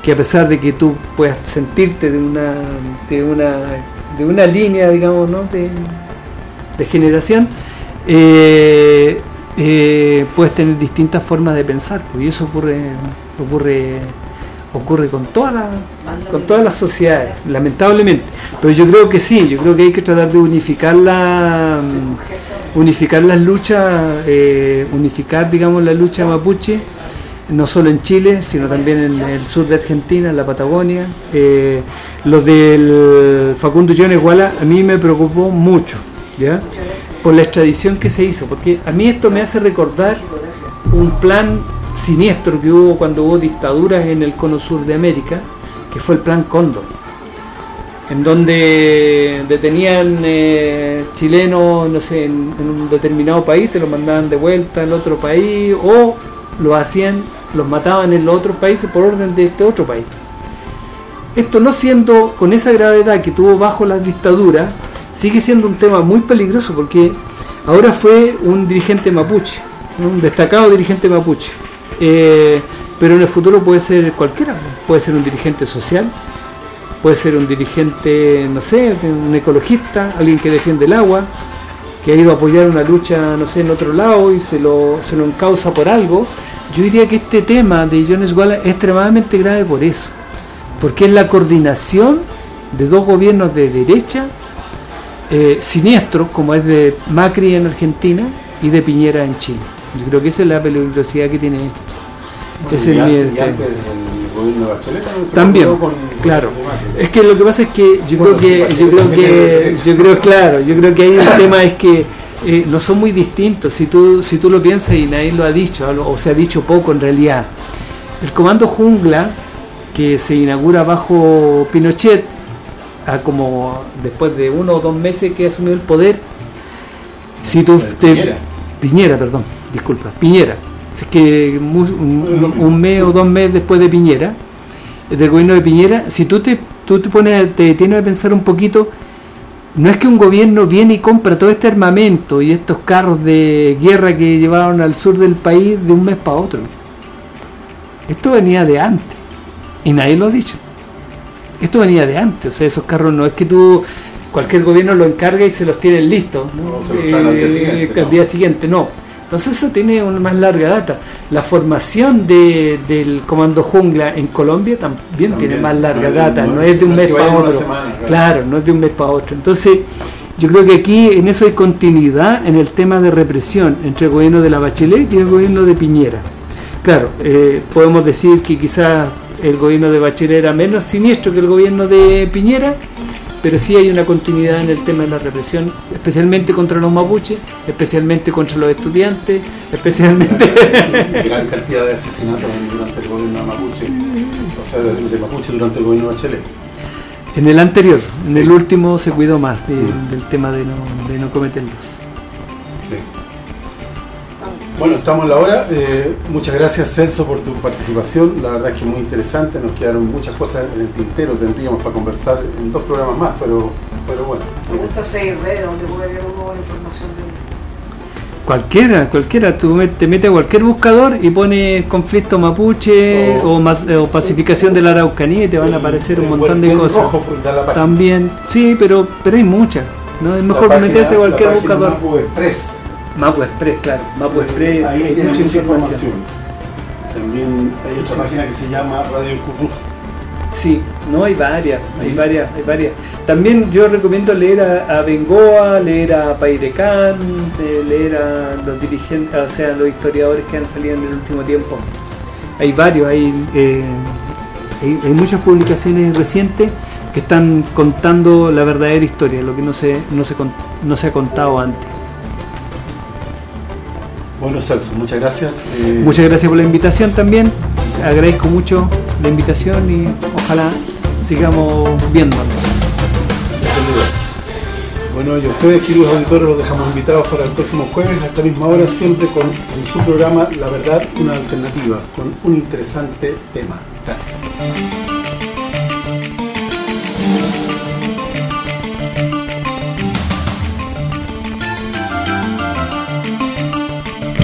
Speaker 3: Que a pesar de que tú puedas sentirte de una, de una, de una línea, digamos, ¿no? de, de generación, eh, eh, puedes tener distintas formas de pensar, pues, y eso ocurre ocurre ocurre con todas las con todas las sociedades, lamentablemente. Pero yo creo que sí, yo creo que hay que tratar de unificar la unificar las luchas, eh, unificar digamos la lucha mapuche, no solo en Chile, sino también en el sur de Argentina, en la Patagonia. Eh, lo del Facundo Jones Guala a mí me preocupó mucho, ¿ya? por la extradición que se hizo, porque a mí esto me hace recordar un plan siniestro que hubo cuando hubo dictaduras en el cono sur de América, que fue el plan Cóndor, en donde detenían eh, chilenos, no sé, en, un determinado país, te los mandaban de vuelta al otro país, o lo hacían, los mataban en los otros países por orden de este otro país. Esto no siendo con esa gravedad que tuvo bajo la dictadura, sigue siendo un tema muy peligroso porque ahora fue un dirigente mapuche, un destacado dirigente mapuche. Eh, pero en el futuro puede ser cualquiera, puede ser un dirigente social, puede ser un dirigente, no sé, un ecologista, alguien que defiende el agua, que ha ido a apoyar una lucha, no sé, en otro lado y se lo, se lo encausa por algo. Yo diría que este tema de Jones Wallace es extremadamente grave por eso, porque es la coordinación de dos gobiernos de derecha eh, siniestros, como es de Macri en Argentina y de Piñera en Chile. Yo creo que esa es la peligrosidad que tiene esto. Ese
Speaker 2: y
Speaker 3: es mi-
Speaker 2: antes- y antes del gobierno de Bachelet también con-
Speaker 3: claro. Es que lo que pasa es que yo
Speaker 2: Bueno,
Speaker 3: creo que,
Speaker 2: Bachelet
Speaker 3: yo creo que, yo creo, claro, yo creo que ahí el tema es que eh, no son muy distintos. Si tú, si tú lo piensas y nadie lo ha dicho, o se ha dicho poco en realidad. El comando jungla que se inaugura bajo Pinochet, a como después de uno o dos meses que asumió el poder, si tú te-
Speaker 2: Piñera.
Speaker 3: Piñera, perdón, disculpa, Piñera. Es que un mes o dos meses después de Piñera, del gobierno de Piñera, si tú te, tú te pones, te tienes a pensar un poquito, no es que un gobierno viene y compra todo este armamento y estos carros de guerra que llevaron al sur del país de un mes para otro. Esto venía de antes y nadie lo ha dicho. Esto venía de antes, o sea, esos carros no es que tú, cualquier gobierno lo encarga y se los tiene listos, ¿no?
Speaker 2: No, se los traen al día
Speaker 3: Eh,
Speaker 2: siguiente,
Speaker 3: al
Speaker 2: no.
Speaker 3: día siguiente, no. Entonces eso tiene una más larga data. La formación de, del Comando Jungla en Colombia también,
Speaker 2: También,
Speaker 3: tiene más larga
Speaker 2: no
Speaker 3: data,
Speaker 2: no es-
Speaker 3: de un mes para otro.
Speaker 2: semana, claro.
Speaker 3: claro, no es de un mes para otro. Entonces, yo creo que aquí en eso hay continuidad en el tema de represión entre el gobierno de la Bachelet y el gobierno de Piñera. Claro, eh, podemos decir que quizás el gobierno de Bachelet era menos siniestro que el gobierno de Piñera, pero sí hay una continuidad en el tema de la represión, especialmente contra los mapuches, especialmente contra los estudiantes, especialmente...
Speaker 2: gran cantidad de asesinatos durante el gobierno de Mapuche, o sea, de, Mapuche durante el gobierno de Bachelet.
Speaker 3: en el anterior, en el último se cuidó más de-
Speaker 2: Mm.
Speaker 3: del tema de no, de no cometerlos.
Speaker 2: Bueno, estamos en la hora. Eh, muchas gracias Celso por tu participación. La verdad es que muy interesante. Nos quedaron muchas cosas en el tintero. Tendríamos para conversar en dos programas más, pero, pero bueno.
Speaker 1: Me gusta seguir redes donde puede la información de
Speaker 3: Cualquiera, cualquiera, tú te metes a cualquier buscador y pones conflicto mapuche
Speaker 2: O-
Speaker 3: o, mas- o pacificación de la Araucanía y te van a aparecer un montón de cosas.
Speaker 2: Rojo, pues, da la página.
Speaker 3: También, sí, pero pero hay muchas. ¿no? Es mejor
Speaker 2: página-
Speaker 3: meterse a cualquier buscador.
Speaker 2: Mapu Express.
Speaker 3: Express, claro. Mapu Express,
Speaker 2: Ahí
Speaker 3: hay mucha información.
Speaker 2: También hay otra
Speaker 3: Sí.
Speaker 2: página que se llama Radio Curruf.
Speaker 3: Sí, no hay varias, hay varias, hay varias. También yo recomiendo leer a, a Bengoa, leer a Pairecán, eh, leer a los dirigentes, o sea, los historiadores que han salido en el último tiempo. Hay varios, hay, eh, hay, hay muchas publicaciones recientes que están contando la verdadera historia, lo que no se, no se, no se ha contado antes.
Speaker 2: Bueno, Celso, muchas gracias. Eh,
Speaker 3: Muchas gracias por la invitación también, agradezco mucho la invitación y ojalá sigamos viéndonos.
Speaker 2: Bueno, y a ustedes, queridos auditores, los dejamos invitados para el próximo jueves a esta misma hora, siempre con en su programa La Verdad, una alternativa, con un interesante tema. Gracias.